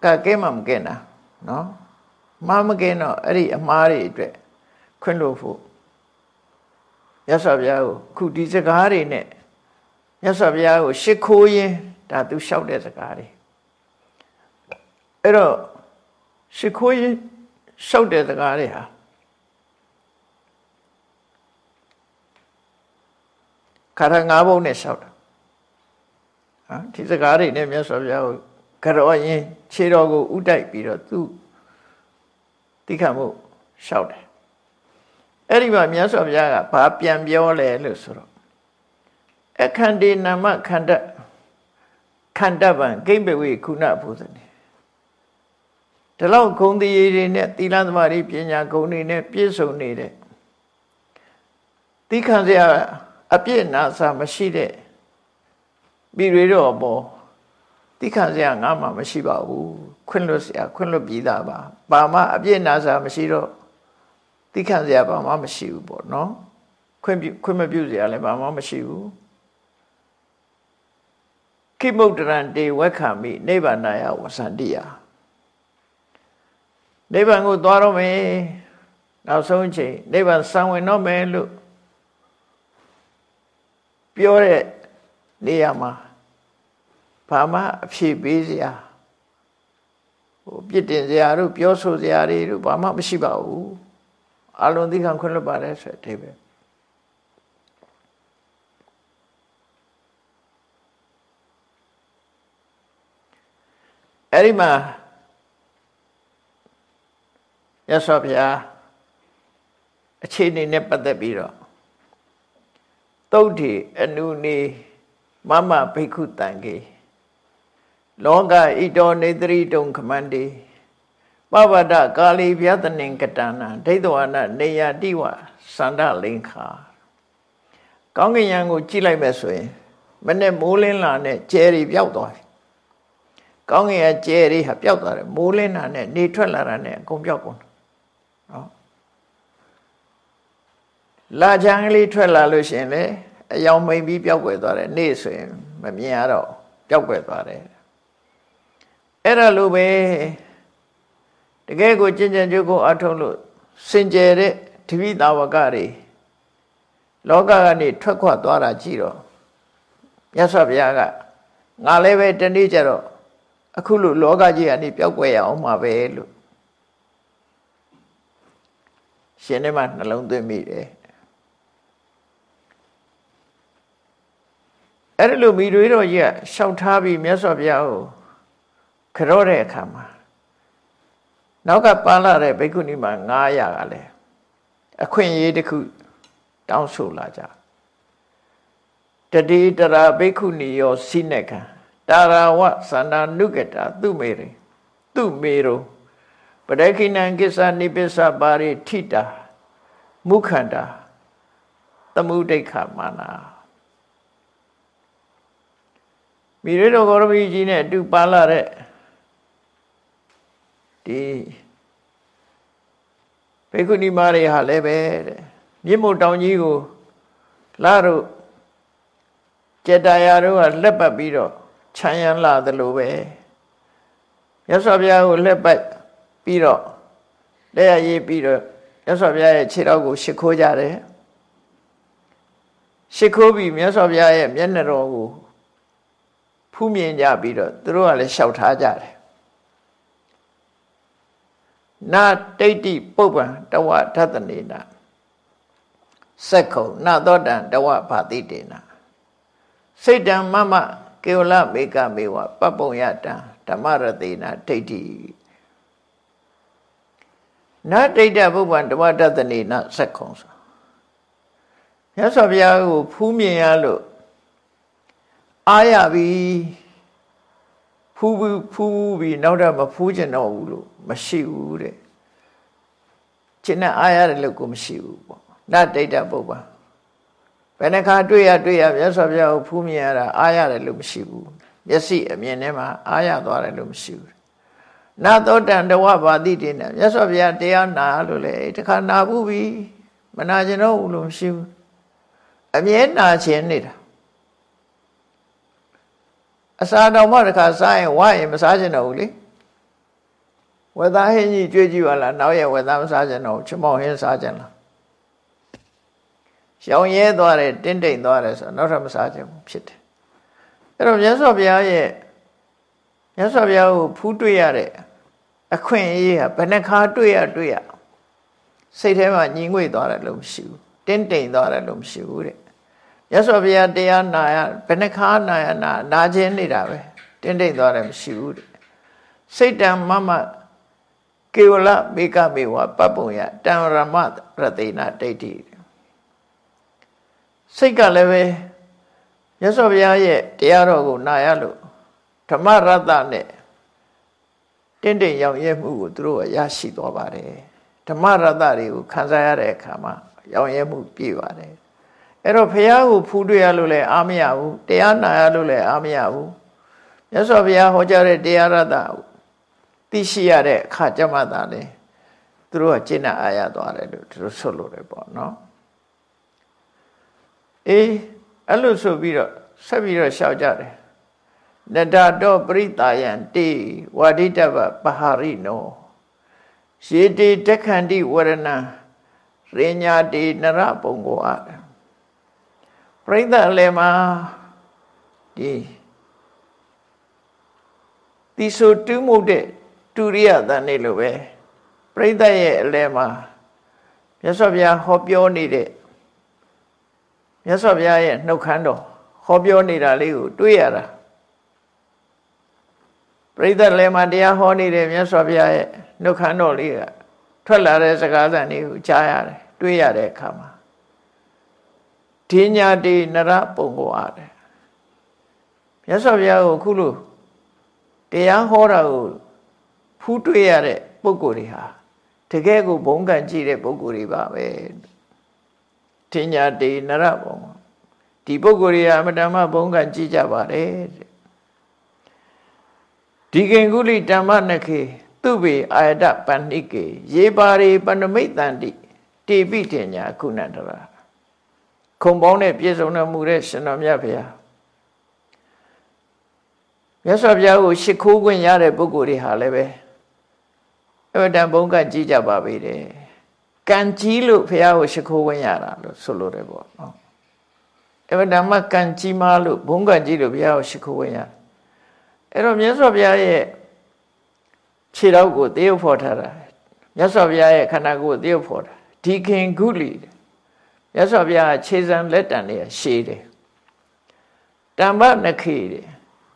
ကကဲမှမကဲတာနော်မှားမကဲတော့အဲ့ဒီအမှားတွေအတွက်ခွင့်လို့ဖို့ရသော်ဘုရားကိုခုဒီစကားတွေနဲ့ ရသော်ဘုရားကိုရှ िख ိုးရင်းဒါသူလျှောက်တဲ့စကားတွေအဲ့တော့ရှ िख ိုးရင်းလျှောက်တဲ့စကားတွေဟာခါရငါးဘုံနဲ့လျှောက်တာဟာဒီစကားတွေနဲ့မြတ်စွာဘုရားကိုကြောရင်ခြေတော်ကိုဥတိုက်ပြီးတော့သူတိခတ်မှုလျှောက်တယ်အဲ့ဒီမှာမြတ်စွာဘုရားကဘာပြန်ပြောလဲလို့ဆိုတော့ အခန္တေနာမခန္ဓာခန္ဓာဗံဂိမ့်ပဝေခုနဘုဇနေဒီလောက်ဂုံတည်တွေနဲ့သီလသမာဓိပညာဂုံတွေနဲ့ပြည့်စုံနေတဲ့တိခံစရာအပြည့်နာစာမရှိတဲ့ပြီးရတော့ပေါ်တိခံစရာငါမှမရှိပါဘူးခွင့်လွတ်စရာခွင့်လွတ်ပြီးသားပါဘာမှအပြည့်နာစာမရှိတော့တိခံစရာဘာမှမရှိဘူးပေါ့နော်ခွင့်ပြုခွင့်မပြုစရာလည်းဘာမှမရှိဘူး ခိမုတ်တရံတေဝက်ခာမိနိဗ္ဗာန်ယဝဆန္တိယနိဗ္ဗာန်ကိုသွားတော့မယ်နောက်ဆုံးချိန်နိဗ္ဗာန်စံဝင်တော့မယ်လို့ပြောတဲ့နေရာမှာဘာမှအဖြေပေးစရာဟိုပြစ်တင်စရာတို့ပြောဆိုစရာတွေတို့ဘာမှမရှိပါဘူးအလုံးသိခံခွင့်လွတ်ပါတယ်ဆိုတဲ့အဓိပ္ပာယ် အဲ့ဒီမှာရသော်ဗျာအခြေအနေနဲ့ပတ်သက်ပြီးတော့သုတ်တိအနုနေမမဘိက္ခုတံကေလောကဣတောနေတရိတုံခမန္တိပဝဒကာလီဗျတနင်္ကတနာဒိဋ္ဌဝနနေယတိဝစန္ဒလိန်ခာကောင်းကင်ယံကိုကြည့်လိုက်မယ်ဆိုရင် မနဲ့မိုးလင်းလာနဲ့ကျဲတွေပျောက်သွားပြီ ကောင်းကင်ယံကျဲတွေဟာပျောက်သွားတယ်မိုးလင်းလာနဲ့နေထွက်လာတာနဲ့အကုန်ပျောက်ကုန်နော်လာချမ်းကလေးထွက်လာလို့ရှိရင်လေအယောင်မိန်ပြီးပျောက်ွယ်သွားတယ်နေ့ဆိုရင်မမြင်ရတော့ပျောက်ွယ်သွားတယ်အဲ့ဒါလိုပဲတကယ်ကိုကျင့်ကြံကြိုးကိုအထုတ်လို့စင်ကြယ်တဲ့တပိတာဝကတွေလောကကနေထွက်ခွသွားတာကြည့်တော့မြတ်စွာဘုရားကငါလည်းပဲတနေ့ကျတော့ အခုလိုလောကကြီးကနေပျောက်ကွယ်ရအောင်မှာပဲလို့ရှင်ထဲမှာနှလုံးသွင်းမိတယ်အဲ့ဒါလိုမိတွေတော်ကြီးကရှောက်ထားပြီးမြတ်စွာဘုရားကိုကြောတဲ့အခါမှာနောက်ကပန်းလာတဲ့ဘိက္ခုနီမှာ900ကလည်းအခွင့်အရေးတစ်ခုတောင်းဆိုလာကြတတိတရာဘိက္ခုနီယောစိနကံ တာရာဝသန္တာနုကတာသူမေရိသူမေရောပဒခိနံကိစ္ဆနိပစ္ဆပါရိထိတာမုခန္တာသမုဒိဋ္ဌမာနာမိရတော်ဂေါရမီကြီးနဲ့အတူပါလာတဲ့ဒီဘေကုဏီမာတွေဟာလည်းပဲတဲ့မြင့်မို့တောင်ကြီးကိုလာတို့ကြေတရာတို့ကလက်ပတ်ပြီးတော့ ခြံရန်လာသလိုပဲရသော်ဘုရားကိုလက်ပတ်ပြီးတော့လက်ရရေးပြီးတော့ရသော်ဘုရားရဲ့ခြေတော်ကိုရှ िख ိုးကြတယ်ရှ िख ိုးပြီးမြတ်စွာဘုရားရဲ့မျက်နှာတော်ကိုဖူးမြင်ကြပြီးတော့သူတို့ကလည်းလျှောက်ထားကြတယ်နာတိတ်တိပုပ္ပံတဝဓတနေနာစက္ခုံနသောတံတဝဘာတိတေနာစိတ်တံမမ ကေဝလမေကမေဝပပ္ပုံယတံဓမ္မရတေနာဒိဋ္ဌိနာဒိဋ္ဌပုပ္ပံဓမ္မတတနေနာစက္ခုံဆိုမြတ်စွာဘုရားကိုဖူးမြင်ရလို့အားရပြီဖဖူးဘူးဖူးပြီးနောက်တော့မဖူးကျင်တော့ဘူးလို့မရှိဘူးတဲ့ကျင့်တဲ့အားရတယ်လို့ကိုမရှိဘူးပေါ့နတ်ဒိဋ္ဌပုပ္ပ ဘယ်နှခါတွေ့ရတွေ့ရမြတ်စွာဘုရားကိုဖူးမြင်ရတာအားရတယ်လို့မရှိဘူးမျက်စိအမြင်ထဲမှာအားရသွားတယ်လို့မရှိဘူးနာသောတံတဝဘာတိတေနဲ့မြတ်စွာဘုရားတရားနာလို့လေတခါနာဘူးပြီမနာကျင်တော့ဘူးလို့မရှိဘူးအမြဲနာခြင်းနေတာအစာတော်မှတခါစားရင်ဝရင်မစားကျင်တော့ဘူးလေဝက်သားဟင်းကြီးကြွေးကြည့်ပါလားနောက်ရဝက်သားမစားကျင်တော့ချမောင်ဟင်းစားကျင်လား ရှောင်ရဲသွားတယ်တင်းတိမ်သွားတယ်ဆိုတော့နောက်ထပ်မစားကျင်ဘူးဖြစ်တယ်အဲ့တော့မြတ်စွာဘုရားရဲ့မြတ်စွာဘုရားကိုဖူးတွေ့ရတဲ့အခွင့်အရေးဟာဘယ်နှခါတွေ့ရတွေ့ရစိတ်ထဲမှာညီငွေ့သွားတယ်လို့မရှိဘူးတင်းတိမ်သွားတယ်လို့မရှိဘူးတဲ့မြတ်စွာဘုရားတရားနာရဘယ်နှခါနာရနာနာခြင်းနေတာပဲတင်းတိမ်သွားတယ်မရှိဘူးတဲ့စိတ်တံမမကေဝလမေကမေဝပပ္ပုံယတံရမရတေနဒိဋ္ဌိ စိတ်ကလည်းပဲမြတ်စွာဘုရားရဲ့တရားတော်ကိုနာရလို့ဓမ္မရတ္တနဲ့တင့်တယ်ရောင်ရဲမှုကိုသူတို့ကရရှိသွားပါတယ်ဓမ္မရတ္တတွေကိုခံစားရတဲ့အခါမှာရောင်ရဲမှုပြည့်ပါတယ်အဲ့တော့ဘုရားကိုဖူးတွေ့ရလို့လည်းအားမရဘူးတရားနာရလို့လည်းအားမရဘူးမြတ်စွာဘုရားဟောကြားတဲ့တရားရတ္တသိရှိရတဲ့အခါကျမှသာလေသူတို့ကကျင့်နာအားရသွားတယ်လို့သူတို့ဆိုလို့တယ်ပေါ့နော် အေးအဲ့လိုဆိုပြီးတော့ဆက်ပြီးတော့ရှောက်ကြတယ်နတတောပရိတာယံတေဝါဒိတဗပဟာရိနောရေတေတက္ခန္တိဝရဏရိညာတေနရပုံကိုအားပရိသတ်အလယ်မှာဒီဒီဆိုတူးမှုတဲ့တူရိယတန်နေလို့ပဲပရိသတ်ရဲ့အလယ်မှာမြတ်စွာဘုရားဟောပြောနေတဲ့ မြတ်စွာဘုရားရဲ့နှုတ်ခမ်းတော်ဟောပြောနေတာလေးကိုတွေးရတာပရိသတ်လည်းမှတရားဟောနေတဲ့မြတ်စွာဘုရားရဲ့နှုတ်ခမ်းတော်လေးကထွက်လာတဲ့စကားသံတွေကိုကြားရတယ်တွေးရတဲ့အခါမှာဒီညာတိနရပုံကိုအားတယ်မြတ်စွာဘုရားကိုခုလိုတရားဟောတာကိုဖူးတွေ့ရတဲ့ပုံကိုယ်တွေဟာတကယ်ကိုဘုံကံကြည့်တဲ့ပုံကိုယ်တွေပါပဲ တင်ညာတေနရဘုံဒီပုဂ္ဂိုလ်တွေအမတမဘုံကကြည့်ကြပါတယ်ဒီကိင္ကုလိဓမ္မနခေသူပေအာယတပဏိကေရေပါရိပဏမိတ်တန္တိတေပိတင်ညာခုနန္တရာခုံပေါင်းနဲ့ပြည့်စုံတော်မူတဲ့ရှင်တော်မြတ်ဗျာမြတ်စွာဘုရားကိုရှ िख ိုးခွင့်ရတဲ့ပုဂ္ဂိုလ်တွေဟာလည်းပဲအဝတ္တဘုံကကြည့်ကြပါပေတယ် ကံကြီးလို့ဘုရားကိုရှ िख ိုးခွင့်ရတာလို့ဆိုလိုတယ်ပေါ့နော်အဝတ္တမကံကြီးမလို့ဘုံကံကြီးလို့ဘုရားကိုရှ िख ိုးခွင့်ရအဲ့တော့မြတ်စွာဘုရားရဲ့ခြေတော်ကိုသေယုတ်ဖော်ထားတာမြတ်စွာဘုရားရဲ့ခန္ဓာကိုယ်သေယုတ်ဖော်တာဒီခင်ကုလီမြတ်စွာဘုရားခြေစံလက်တံတွေရှည်တယ်တမ္ပနခေတယ်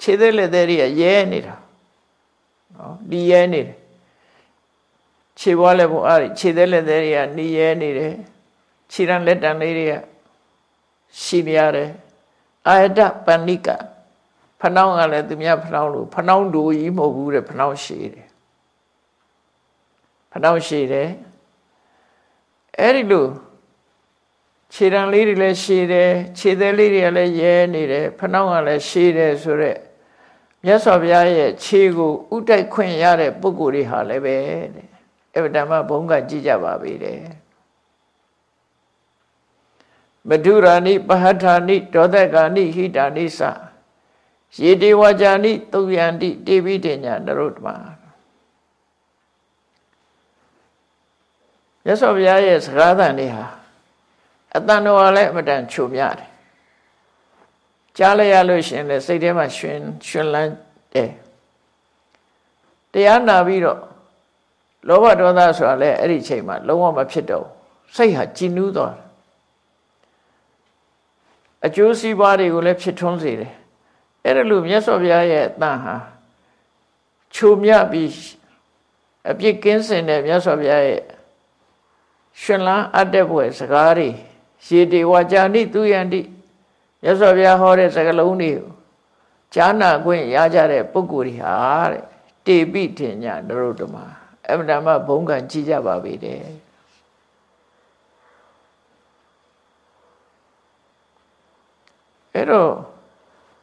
ခြေသေးလက်သေးတွေကရဲနေတာနော်ဒီရဲနေတယ် ခြေပွားလည်းဘုအားခြေသေးလက်သေးတွေကနီးရဲနေတယ်ခြေရန်လက်တံလေးတွေကရှိနေရတယ်အာယတပဏိကဖနှောင်းကလည်းသူများဖနှောင်းလို့ဖနှောင်းတူကြီးမဟုတ်ဘူးတဲ့ဖနှောင်းရှည်တယ်ဖနှောင်းရှည်တယ်အဲ့ဒီလိုခြေတံလေးတွေလည်းရှည်တယ်ခြေသေးလေးတွေကလည်းရဲနေတယ်ဖနှောင်းကလည်းရှည်တယ်ဆိုတော့မြတ်စွာဘုရားရဲ့ခြေကိုဥတိုက်ခွင့်ရတဲ့ပုဂ္ဂိုလ်တွေဟာလည်းပဲတဲ့ အဗဓမ္မဘုံကကြည့်ကြပါပြီတဲ့မဓုရာနိပဟဋ္ဌာနိဒောသကာနိဟိတာနိသရေတေဝဇာနိသုယန္တိတေပိတေညာနရုတ္တမရသော်ဘုရားရဲ့စကားသံတွေဟာအတန်တော်လည်းအမတန်ချုံမြတယ်ကြားလိုက်ရလို့ရှင်လေစိတ်ထဲမှာရှင်ရှင်လန်းတယ်တရားနာပြီးတော့ လောဘဒေါသဆိုတာလည်းအဲ့ဒီချိန်မှာလုံးဝမဖြစ်တော့စိတ်ဟာကြည်နူးသွားတယ်အကျိုးစီးပွားတွေကိုလည်းဖြစ်ထွန်းစေတယ်အဲ့ဒါလို့မြတ်စွာဘုရားရဲ့အတန်ဟာချုံမြပြီးအပြစ်ကင်းစင်တဲ့မြတ်စွာဘုရားရဲ့ရှင်လန်းအပ်တဲ့ဘွယ်စကားတွေရေတေဝါကြာနိသူယန္တိမြတ်စွာဘုရားဟောတဲ့စကားလုံးတွေကိုဈာနာခွင့်ရကြတဲ့ပုဂ္ဂိုလ်တွေဟာတဲ့တေပိထင်ညာနရုတ္တမ အမှန်တမ်းဘုံကံကြည့်ကြပါပြီတဲ့အဲ့တော့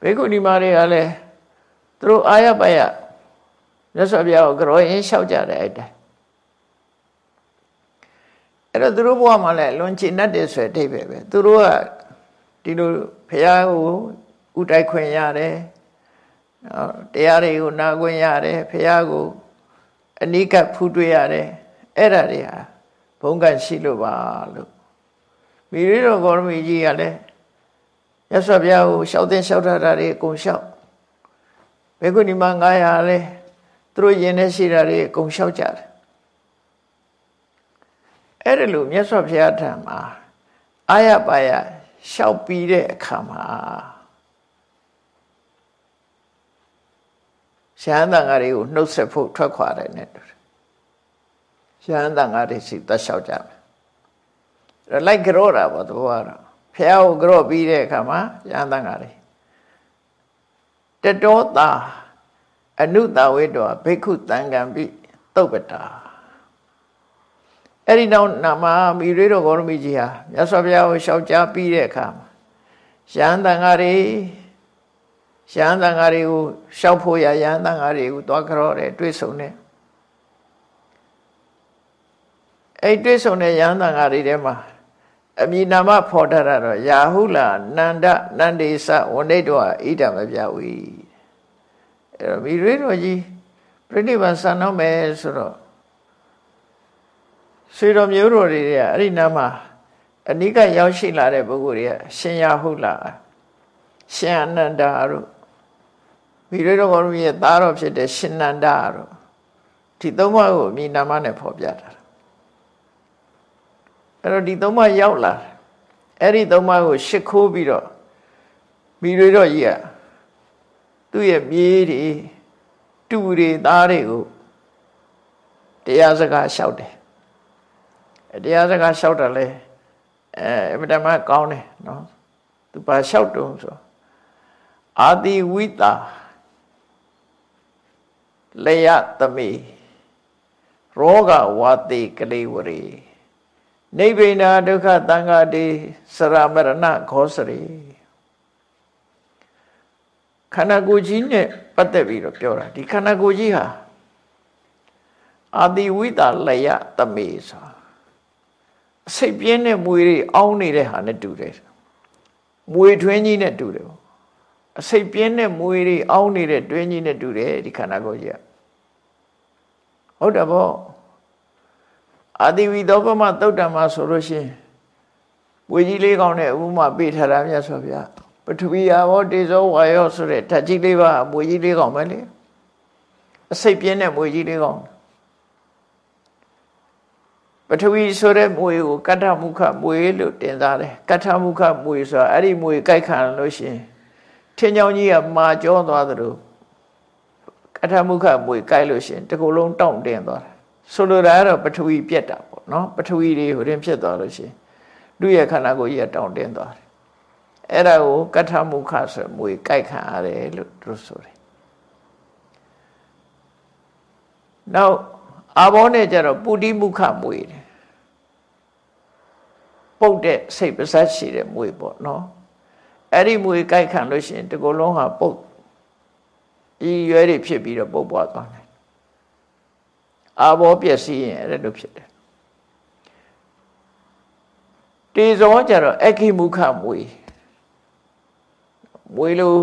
ဘေကုဏီမာတွေကလည်းသူတို့အာရပါရမြတ်စွာဘုရားကိုကြောရင်လျှောက်ကြတယ်အဲ့တိုင်အဲ့တော့သူတို့ဘဝမှာလည်းလွန်ချင်တတ်တယ်ဆိုတဲ့အဓိပ္ပာယ်ပဲသူတို့ကဒီလိုဘုရားကိုဥတိုက်ခွင့်ရတယ်တရားတွေကိုနာခွင့်ရတယ်ဘုရားကို အနိကဖူးတွေ့ရတယ်အဲ့ဒါတွေဟာဘုံကရှိလို့ပါလို့မိရိတော်ဂေါရမီကြီးကလည်းရသော်ဘုရားကိုရှောက်တဲ့ရှောက်တာတွေအကုန်ရှောက်ဘေကုဏီမ900လဲသူတို့ယင်နေရှိတာတွေအကုန်ရှောက်ကြတယ်အဲ့ဒါလို့မြတ်စွာဘုရားထံမှာအာရပါရရှောက်ပြီးတဲ့အခါမှာ ရှမ်းတန်ဃာတွေကိုနှုတ်ဆက်ဖို့ထွက်ခွာတယ်နဲ့တူတယ်ရှမ်းတန်ဃာတွေစီသက်လျှောက်ကြမယ်အဲ့လိုက်ကြောတာပေါ့တဘောကတော့ဖះကိုကြောပြီးတဲ့အခါမှာရှမ်းတန်ဃာတွေတတောတာအနုတဝိတောဘိက္ခုတံကံပိသုတ်ပတာအဲ့ဒီနောက်နာမမိရေတော်ဂေါရမီကြီးဟာမြတ်စွာဘုရားကိုရှောက်ကြားပြီးတဲ့အခါမှာရဟန်းတန်ဃာတွေ ရဟန်းတန်ဃာတွေကိုရှောက်ဖို့ရရဟန်းတန်ဃာတွေကိုသွားကြောတယ်တွေ့ဆုံတယ်အဲ့တွေ့ဆုံတဲ့ရဟန်းတန်ဃာတွေထဲမှာအမိနာမဖော်တတ်တော့ယာဟုလာနန္ဒနန္ဒေသဝဏိတောဣဒမပြဝီအဲ့တော့မိရေတော်ကြီးပြိဋိဘံစံတော့မယ်ဆိုတော့ဆွေတော်မျိုးတော်တွေကအဲ့ဒီနားမှာအနိကရောက်ရှိလာတဲ့ပုဂ္ဂိုလ်တွေကရှင်ရဟုတ်လားရှင်အနန္ဒာတို့ မိရိတော်ဘောရရဲ့သားတော်ဖြစ်တဲ့ရှင်နန္ဒာတို့ဒီသုံးပါးကိုအမိနာမနဲ့ဖော်ပြတာအဲ့တော့ဒီသုံးပါးရောက်လာအဲ့ဒီသုံးပါးကိုရှ िख ိုးပြီးတော့မိရိတော်ကြီးကသူ့ရဲ့မြေးတွေတူတွေသားတွေကိုတရားစကားလျှောက်တယ်တရားစကားလျှောက်တယ်လဲအဲအမြဲတမ်းကောင်းတယ်နော်သူပါလျှောက်တုံးဆိုအာတိဝိတာ လေယသမိရောဂဝါတိကလေးဝရေနိဗ္ဗိနာဒုက္ခတံဃာတိစရမရဏခောစရိခန္ဓာကိုယ်ကြီးနဲ့ပတ်သက်ပြီးတော့ပြောတာဒီခန္ဓာကိုယ်ကြီးဟာအာတိဝိတာလေယသမိဆိုအစိတ်ပြင်းတဲ့မွေတွေအောင်းနေတဲ့ဟာနဲ့တူတယ်မွေထွင်းကြီးနဲ့တူတယ် အစိတ်ပြင်းတဲ့မွေတွေအောင်းနေတဲ့တွင်းကြီးနဲ့တူတယ်ဒီခန္ဓာကိုယ်ကြီးကဟုတ်တယ်ဗောအာတိဝိသောပမသုတ်တံမှာဆိုလို့ရှိရင်ဝေကြီးလေးကောင်းတဲ့ဥမာပေးထားတာမြတ်စွာဘုရားပထဝီယာဘောတေဇောဝါယောဆိုတဲ့ဓာတ်ကြီးလေးပါမွေကြီးလေးကောင်းပဲလေအစိတ်ပြင်းတဲ့မွေကြီးလေးကောင်းပထဝီဆိုတဲ့မွေကိုကတ္ထမုခမွေလို့တင်စားတယ်ကတ္ထမုခမွေဆိုတာအဲ့ဒီမွေကြိုက်ခံလို့ရှိရင် ထင်းချောင်းကြီးကမာကျောသွားသလိုကတ္ထမုခမွေကြိုက်လို့ရှိရင်တကူလုံးတောင့်တင်းသွားတယ်ဆိုလိုတာကတော့ပထဝီပြက်တာပေါ့နော်ပထဝီတွေဟိုရင်ဖြစ်သွားလို့ရှိရင်သူ့ရဲ့ခန္ဓာကိုယ်ကြီးကတောင့်တင်းသွားတယ်အဲ့ဒါကိုကတ္ထမုခဆိုမွေကြိုက်ခံရတယ်လို့သူဆိုတယ်နောက်အာဘောနဲ့ကျတော့ပုတိမုခမွေတယ်ပုတ်တဲ့စိတ်ပါဇက်ရှိတဲ့မွေပေါ့နော် အဲ့ဒီမွေကြိုက်ခံလို့ရှိရင်ဒီကုလုံးဟာပုတ်ဤရွယ်တွေဖြစ်ပြီးတော့ပုတ်ပွားသွားတယ်အာဘောပျက်စီးရင်အဲ့လိုဖြစ်တယ်တေဇောကြတော့အခိမုခမွေမွေလို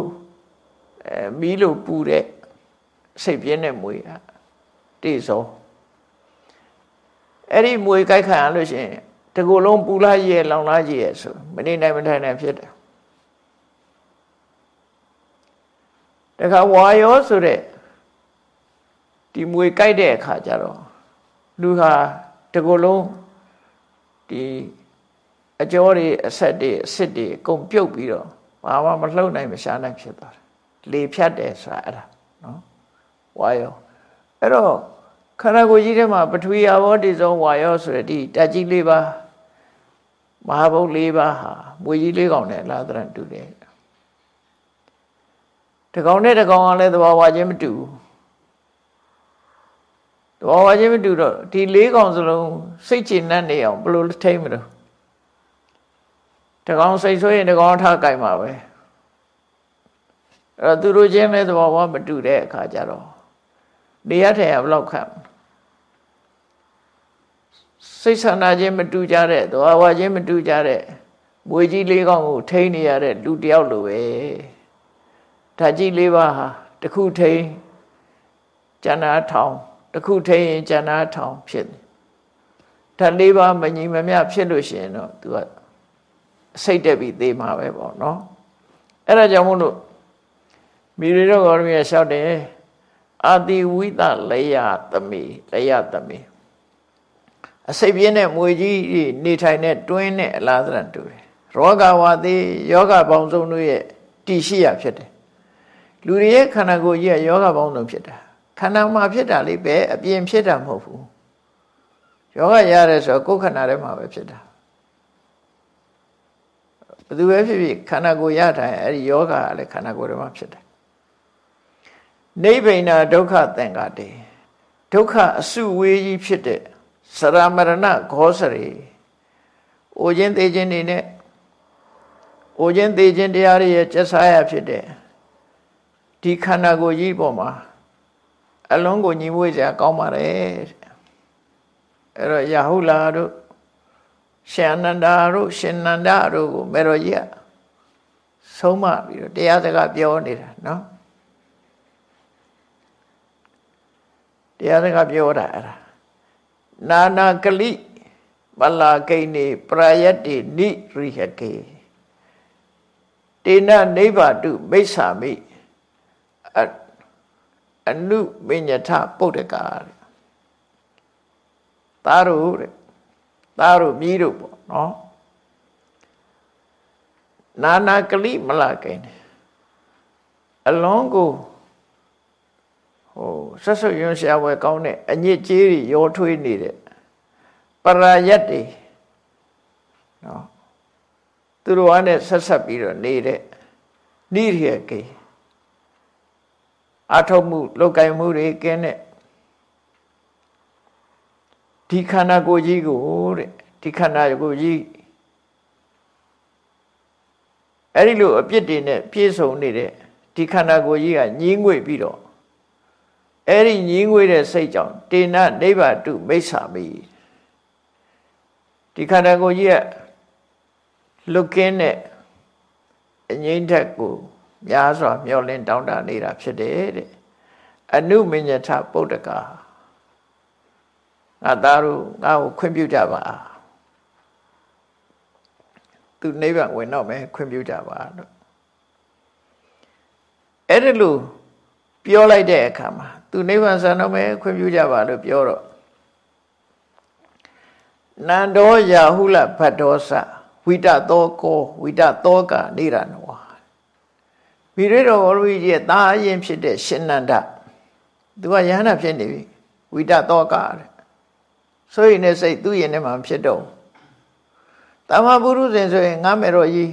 အဲမီးလိုပူတဲ့စိတ်ပြင်းတဲ့မွေဟာတေဇောအဲ့ဒီမွေကြိုက်ခံရလို့ရှိရင်တကူလုံးပူလာရဲ့လောင်လာကြီးရဲ့ဆိုမနေနိုင်မထိုင်နိုင်ဖြစ်တယ် တခါဝါရောဆိုတဲ့ဒီမွေကြိုက်တဲ့အခါကျတော့လူဟာတကူလုံးဒီအကျော်တွေအဆက်တွေအစစ်တွေအကုန်ပြုတ်ပြီးတော့ဘာမှမလှုပ်နိုင်မရှားနိုင်ဖြစ်သွားတယ်လေဖြတ်တယ်ဆိုတာအဲ့ဒါနော်ဝါရောအဲ့တော့ခန္ဓာကိုယ်ကြီးထဲမှာပထဝီအဘောတိဆုံးဝါရောဆိုတဲ့ဒီတက်ကြီးလေးပါမဟာဘုတ်၄ပါးဟာမွေကြီးလေးကောင်နဲ့လာသရတူတယ် တကောင်နဲ့တကောင်ကလည်းသဘာဝချင်းမတူဘူးသဘာဝချင်းမတူတော့ဒီလေးကောင်စလုံးစိတ်ချနှံ့နေအောင်ဘယ်လိုထိမ့်မလို့တကောင်စိတ်ဆိုရင်တကောင်ထားကြိုက်မှာပဲအဲ့တော့သူတို့ချင်းလည်းသဘာဝမတူတဲ့အခါကျတော့နေရထဲဘယ်လောက်ခတ်စိတ်ဆန္ဒချင်းမတူကြတဲ့သဘာဝချင်းမတူကြတဲ့မွေကြီးလေးကောင်ကိုထိန်းနေရတဲ့လူတယောက်လိုပဲ ဓာကြီးလေးပါဟာတခုထိန်းကျန်တာထောင်တခုထိန်းရင်ကျန်တာထောင်ဖြစ်တယ်ဓာလေးပါမညီမမျှဖြစ်လို့ရှိရင်တော့ तू ကစိတ်တက်ပြီးသေမှာပဲပေါ့နော်အဲ့ဒါကြောင့်မို့လို့မိရိတော့ဂေါရမီရလျှောက်တယ်အာတိဝိတလယသမိလယသမိအစိတ်ပြင်းတဲ့မွေကြီးနေထိုင်တဲ့တွင်းနဲ့အလားသဏ္ဍာန်တူတယ်ရောဂဝါသေးယောဂပေါင်းစုံတို့ရဲ့တည်ရှိရဖြစ်တယ် လူတွေရဲ့ခန္ဓာကိုယ်ကြီးကယောဂပေါင်းစုံဖြစ်တာခန္ဓာမှာဖြစ်တာလေးပဲအပြင်ဖြစ်တာမဟုတ်ဘူးယောဂရတယ်ဆိုတော့ကိုယ်ခန္ဓာထဲမှာပဲဖြစ်တာဘယ်သူပဲဖြစ်ဖြစ်ခန္ဓာကိုယ်ရတိုင်းအဲ့ဒီယောဂကလည်းခန္ဓာကိုယ်ထဲမှာဖြစ်တယ်နိဗ္ဗိဏဒုက္ခသင်္ကာတေဒုက္ခအစုဝေးကြီးဖြစ်တဲ့စရမရဏဂောစရီအိုခြင်းသေးခြင်းနေနဲ့အိုခြင်းသေးခြင်းတရားတွေရဲ့ကျက်စားရဖြစ်တဲ့ ဒီခန္ဓာကိုယ်ကြီးပေါ်မှာအလုံးကိုညီမွေးစရာကောင်းပါတယ်အဲ့တော့ယဟုလာတို့ရှင်အနန္ဒာတို့ရှင်နန္ဒာတို့ကိုမေတော်ကြီးကဆုံးမပြီးတော့တရားစကားပြောနေတာနော်တရားစကားပြောတာအဲ့ဒါနာနာကလိပလာကိနေပရယတ္တိနိရိဟကေတေနနိဗ္ဗာတုမိစ္ဆာမိ အနုမညထပုဒ္ဒကာတဲ့သားတို့တဲ့သားတို့မြည်တို့ပေါ့နော်နာနာကလိမလာကိနေအလုံးကိုဟိုဆက်ဆွရွံ့ရှားဝဲကောင်းတဲ့အညစ်ကြေးတွေရောထွေးနေတဲ့ပရာယတ်တွေနော်သူတို့အားနဲ့ဆက်ဆက်ပြီးတော့နေတဲ့နိရိယကေ အထုတ်မှုလောက်ကင်မှုတွေကင်းတဲ့ဒီခန္ဓာကိုယ်ကြီးကိုတဲ့ဒီခန္ဓာကိုယ်ကြီးအဲ့ဒီလိုအပြစ်တွေနဲ့ပြည့်စုံနေတဲ့ဒီခန္ဓာကိုယ်ကြီးကညင်းငွေပြီးတော့အဲ့ဒီညင်းငွေတဲ့စိတ်ကြောင့်တေနနိဗ္ဗာတုမိစ္ဆာမိဒီခန္ဓာကိုယ်ကြီးကလွတ်ကင်းတဲ့အငိမ့်ထက်ကို များစွာမျောလင်းတောင်းတနေတာဖြစ်တယ်တဲ့အနုမညထပုဒ္ဒကာငါသားတို့ငါ့ကိုခွင့်ပြုကြပါသူနိဗ္ဗာန်ဝင်တော့မယ်ခွင့်ပြုကြပါလို့အဲ့ဒါလို့ပြောလိုက်တဲ့အခါမှာသူနိဗ္ဗာန်ဆန်တော့မယ်ခွင့်ပြုကြပါလို့ပြောတော့နန္ဒောယာဟုလဘတ်တော်စဝိတသောကောဝိတသောကနိရဏဝါ မိရတော်ဝရိကြီးရဲ့တာအရင်ဖြစ်တဲ့ရှင်နန္ဒသူကယဟနာဖြစ်နေပြီဝိတသောကတဲ့ဆိုရင်လည်းစိတ်သူ့ရင်ထဲမှာဖြစ်တော့တမပုရုဇဉ်ဆိုရင်ငါမယ်တော်ကြီး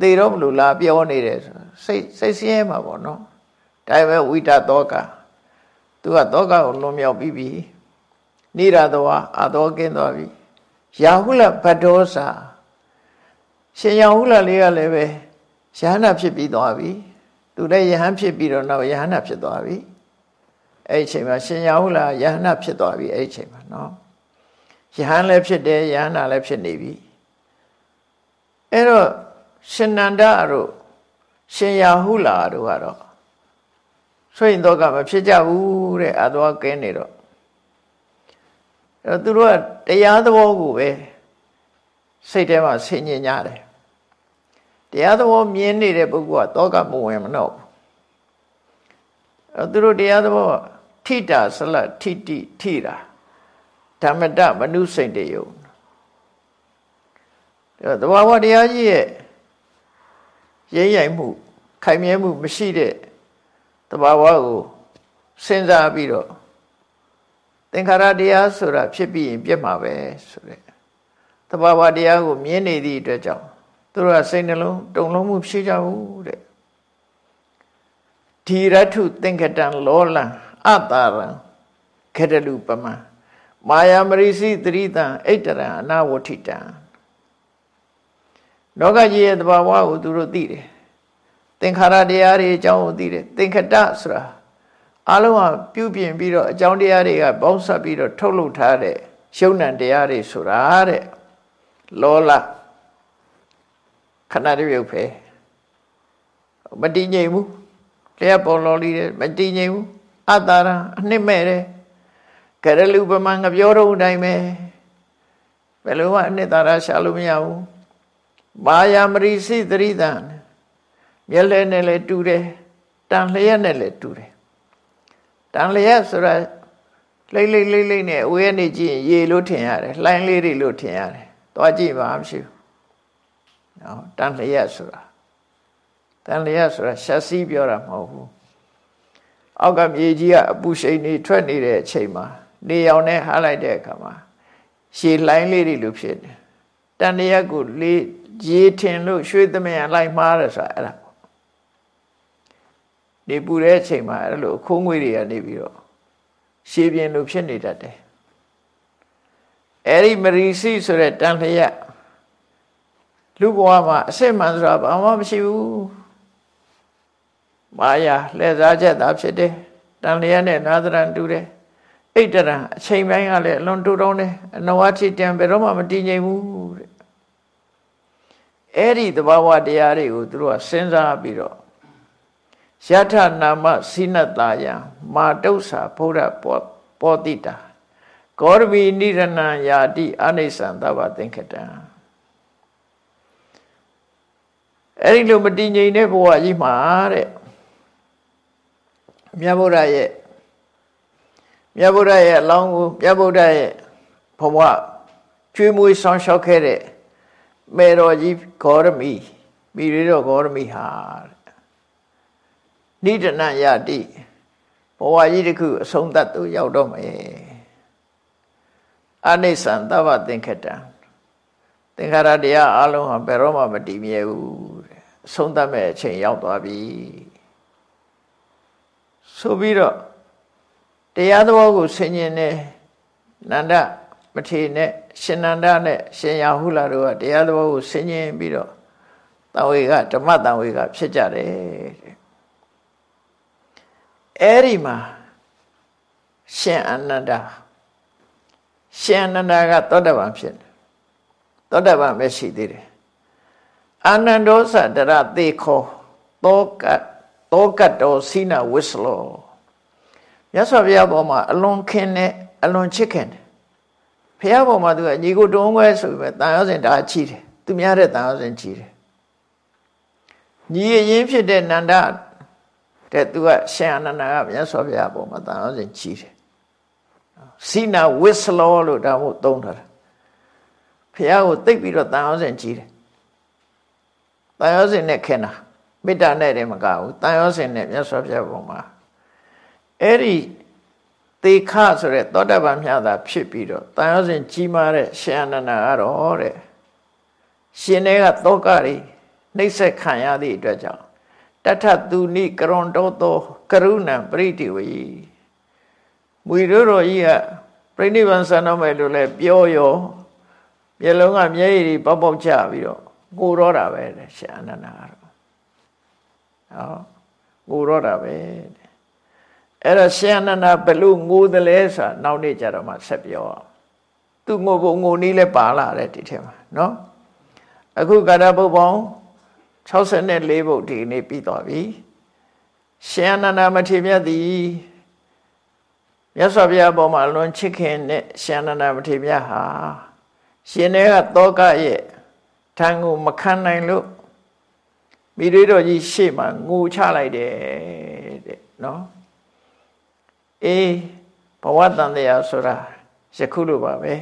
သေတော့မလို့လားပြောနေတယ်ဆိုစိတ်စိတ်ဆင်းရဲမှာပေါ့နော်ဒါပေမဲ့ဝိတသောကသူကသောကကိုလွန်မြောက်ပြီးပြီနိရသောအာသောကင်းသွားပြီယာဟုလဗတ္တောစာရှင်ယာဟုလလေးကလည်းပဲ ယဟနာဖြစ်ပြီးသွားပြီသူလည်းယဟန်ဖြစ်ပြီးတော့နောက်ယဟနာဖြစ်သွားပြီအဲ့ဒီအချိန်မှာရှင်ယာဟုလယဟနာဖြစ်သွားပြီအဲ့ဒီအချိန်မှာနော်ယဟန်လည်းဖြစ်တယ်ယဟနာလည်းဖြစ်နေပြီအဲ့တော့ရှင်နန္ဒတို့ရှင်ယာဟုလာတို့ကတော့ဆွေရင်တော့ကမဖြစ်ကြဘူးတဲ့အသွားကင်းနေတော့အဲ့သူတို့ကတရားသဘောကိုပဲစိတ်ထဲမှာဆင်ញင်ကြတယ် တရားသဘောမြင်နေတဲ့ပုဂ္ဂိုလ်ကတော့ကမဝင်မတော့ဘူးအဲ့သူတို့တရားသဘောထိတာဆလထိတိထိတာဓမ္မတမနုစိတ်တယုံအဲ့သဘာဝတရားကြီးရဲ့ရိမ့်ရိုင်မှု ခိုင်မြဲမှုမရှိတဲ့တဘာဝကိုစဉ်းစားပြီးတော့သင်္ခါရတရားဆိုတာဖြစ်ပြီးရင်ပြက်မှာပဲဆိုတဲ့တဘာဝတရားကိုမြင်နေသည့်အတွက်ကြောင့် သူတို့ကစိတ်နှလုံးတုန်လုံးမှုဖြစ်ကြဘူးတဲ့ဒီရထုသင်္ကတံလောလံအတာရံခရလူပမံမာယာမရိစီတရိတံဣတရံအနာဝဋ္ဌိတံလောကကြီးရဲ့သဘာဝကိုသူတို့သိတယ်သင်္ခါရတရားတွေအကြောင်းကိုသိတယ်သင်္ခတဆိုတာအလုံးကပြုပြင်ပြီးတော့အကြောင်းတရားတွေကပေါင်းစပ်ပြီးတော့ထုတ်လုပ်ထားတဲ့ရှုံဏတရားတွေဆိုတာတဲ့လောလ ခဏတည်းရုပ်ပဲမတည်ငြိမ်ဘူးလျှက်ပေါ်လော်လီတယ်မတည်ငြိမ်ဘူးအတ္တရာအနှစ်မဲ့တယ်ကရလူပမာငပြောတော့အတိုင်းပဲဘယ်လိုမှအနှစ်သာရရှာလို့မရဘူးမာယာမရိစိတရိတံမျက်လဲနဲ့လည်းတူတယ်တန်လျက်နဲ့လည်းတူတယ်တန်လျက်ဆိုတာလိမ့်လိမ့်လိမ့်လိမ့်နဲ့အဝေးနေကြည့်ရင်ရေလို့ထင်ရတယ်လှိုင်းလေးတွေလို့ထင်ရတယ်သွားကြည့်ပါမရှိဘူး နော်တန်လျက်ဆိုတာတန်လျက်ဆိုတာရှက်စီးပြောတာမဟုတ်ဘူးအောက်ကမြေကြီးကအပူရှိန်တွေထွက်နေတဲ့အချိန်မှာနေရောင်နဲ့ဟားလိုက်တဲ့အခါမှာရှည်လှိုင်းလေးတွေလို့ဖြစ်တယ်တန်လျက်ကိုလေးရေထင်လို့ရွှေသမယလိုက်မှားတယ်ဆိုတာအဲ့ဒါနေပူတဲ့အချိန်မှာအဲ့လိုခိုးငွေတွေကနေပြီးတော့ရှည်ပြင်းလို့ဖြစ်နေတတ်တယ်အဲ့ဒီမရီစီဆိုတဲ့တန်လျက် လူဘဝမှာအစစ်မှန်ဆိုတာဘာမှမရှိဘူးမာယာလှည့်စားချက်သာဖြစ်တယ်တန်လျက်နဲ့နာသရံတူတယ်ဣတရံအချိန်ပိုင်းကလည်းအလွန်တူတုံးတယ်အနဝတိတံဘယ်တော့မှမတည်ငြိမ်ဘူးတဲ့အဲ့ဒီသဘာဝတရားတွေကိုသူတို့ကစဉ်းစားပြီးတော့ယထနာမစိနတာယံမာတု္ဆာဘုရားပောတိတာဂောရမီနိရဏယာတိအနိစ္စံသဗ္ဗသင်္ခတံ အဲ့ဒီလိုမတည်ငြိမ်တဲ့ဘဝကြီးမှာတဲ့မြတ်ဗုဒ္ဓရဲ့မြတ်ဗုဒ္ဓရဲ့အလောင်းကိုမြတ်ဗုဒ္ဓရဲ့ဘဝကျွေးမွေးဆောင်ရှောက်ခဲ့တဲ့မေတော်ကြီးဂေါရမီမိရတော်ဂေါရမီဟာနိဒနယတိဘဝကြီးတစ်ခုအဆုံးသတ်သူရောက်တော့မယ်အနိစ္စံသဗ္ဗသင်္ခတံ သင်္ခါရတရားအလုံးဟာဘယ်တော့မှမတည်မြဲဘူးတဲ့အဆုံးသတ်မဲ့အချိန်ရောက်သွားပြီဆိုပြီးတော့တရားသဘောကိုဆင်ញင်နေနန္ဒမထေနဲ့ရှင်နန္ဒနဲ့ရှင်ရာဟုလာတို့ကတရားသဘောကိုဆင်ញင်ပြီးတော့တဝေကဓမ္မတဝေကဖြစ်ကြတယ်တဲ့အဲ့ဒီမှာရှင်အနန္ဒရှင်အနန္ဒကသောတပန်ဖြစ်တယ် သောတပန်ပဲရှိသေးတယ်အာနန္ဒောသတရသေခောသောကသောကတောစိနဝစ္စလောမြတ်စွာဘုရားပေါ်မှာအလွန်ခင်နဲ့အလွန်ချစ်ခင်တယ်ဘုရားပေါ်မှာသူကညီကိုတုံးခွဲဆိုပြီးတန်ရောစင်ဒါချီတယ်သူများတဲ့တန်ရောစင်ချီတယ်ညီရင်ဖြစ်တဲ့နန္ဒတဲ့သူကရှင်အနန္ဒာကမြတ်စွာဘုရားပေါ်မှာတန်ရောစင်ချီတယ်စိနဝစ္စလောလို့ဒါမို့သုံးထားတာ ဘုရားကိုသိပ်ပြီးတော့တန်ရောစင်ချီတယ်တန်ရောစင်နဲ့ခင်တာမေတ္တာနဲ့တည်းမကဘူးတန်ရောစင်နဲ့မြတ်စွာဘုရားပေါ်မှာအဲ့ဒီသေခဆိုတဲ့သောတပန်မြတ်သာဖြစ်ပြီးတော့တန်ရောစင်ကြီးမားတဲ့ရှင်အနန္ဒာကတော့တဲ့ရှင်တွေကသောကတွေနှိမ့်ဆက်ခံရသည့်အတွက်ကြောင့်တထသူနိကရွန်တောသောကရုဏံပရိတိဝေမွေတို့တော်ကြီးကပြိဋိဘံဆန္ဒမဲ့လို့လဲပြောရော မျက်လုံးကမျက်ရည်တွေပေါက်ပေါက်ချပြီးတော့ကိုရောတာပဲတဲ့ရှင်အနန္ဒာကတော့ဟောကိုရောတာပဲတဲ့အဲ့တော့ရှင်အနန္ဒာဘလို့ငိုးတယ်လဲဆိုတာနောက်နေ့ကျတော့မှဆက်ပြောအောင်သူငိုဖို့ငိုနည်းလဲပါလာတယ်ဒီထဲမှာနော်အခုကာရပုပ္ပောင်း64ဘုတ်ဒီနေ့ပြီးသွားပြီရှင်အနန္ဒာမထေရမြတ်သည်မြတ်စွာဘုရားပေါ်မှာလွန်ချစ်ခင်တဲ့ရှင်အနန္ဒာမထေရမြတ်ဟာ ရှင်တွေကတောကရဲ့ထံကိုမခံနိုင်လို့မိတွေတော်ကြီးရှေ့မှာငိုချလိုက်တယ်တဲ့နော်အေးဘဝတန်တရားဆိုတာယခုလိုပါပဲ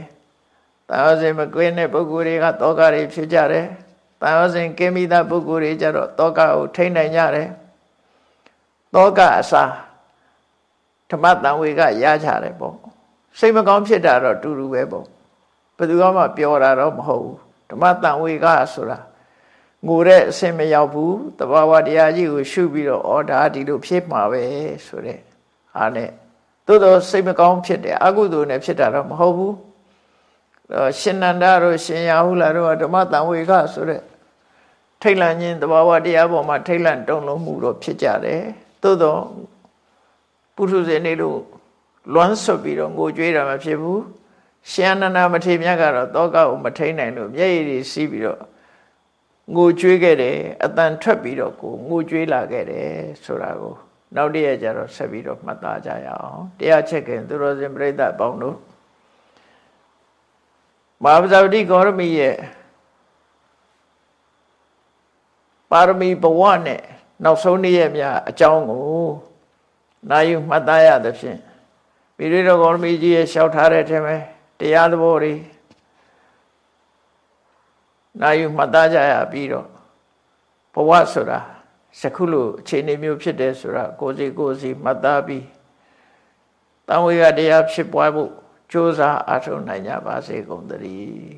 တာဝစဉ်မကွင်းတဲ့ပုဂ္ဂိုလ်တွေကတောကတွေဖြစ်ကြတယ်တာဝစဉ်ကိမိတာပုဂ္ဂိုလ်တွေကြတော့တောကကိုထိမ့်နိုင်ကြတယ်တောကအစာဓမ္မတန်ဝေကရကြတယ်ပေါ့စိတ်မကောင်းဖြစ်တာတော့တူတူပဲပေါ့ ဘယ်သူမှပြောတာတော့မဟုတ်ဘူးဓမ္မတန်ဝေကဆိုတာငိုတဲ့အဆင်မရောက်ဘူးတဘာဝတရားကြီးကိုရှုပြီးတော့ဩဒါဒီလိုဖြစ်မှာပဲဆိုတဲ့အားနဲ့သို့တော့စိတ်မကောင်းဖြစ်တယ်အကုသိုလ်နဲ့ဖြစ်တာတော့မဟုတ်ဘူးရှင်နန္ဒတို့ရှင်ရာဟုလာတို့ဓမ္မတန်ဝေခဆိုတဲ့ထိတ်လန့်ခြင်းတဘာဝတရားပေါ်မှာထိတ်လန့်တုန်လုံးမှုတော့ဖြစ်ကြတယ်သို့တော့ပုထုဇဉ်တွေလို့လွမ်းဆွပြီးတော့ငိုကြွေးတာမဖြစ်ဘူး ရှင်အနန္ဒမထေရမြတ်ကတော့တောကကိုမထိန်နိုင်လို့မျက်ရည်တွေစီးပြီးတော့ငိုကြွေးခဲ့တယ်အတန်ထွက်ပြီးတော့ကိုငိုကြွေးလာခဲ့တယ်ဆိုတာကိုနောက်တည့်ရကျတော့ဆက်ပြီးတော့မှတ်သားကြရအောင်တရားချက်ခင်သူတော်စင်ပြိဿအပေါင်းတို့မဟာပဇာတိဂေါရမီရဲ့ပါရမီဘဝနဲ့နောက်ဆုံးနေ့ရက်များအကြောင်းကိုနာယူမှတ်သားရသဖြင့်ပိရိတော်ဂေါရမီကြီးရဲ့လျှောက်ထားတဲ့အထက်မှာ တရားသဘောတွေနာယူမှတ်သားကြရပြီးတော့ဘဝဆိုတာစခုလိုအခြေအနေမျိုးဖြစ်တယ်ဆိုတာကိုစီကိုစီမှတ်သားပြီးတန်ဝေကတရားဖြစ်ပွားဖို့ကြိုးစားအားထုတ်နိုင်ကြပါစေကုန်သတည်း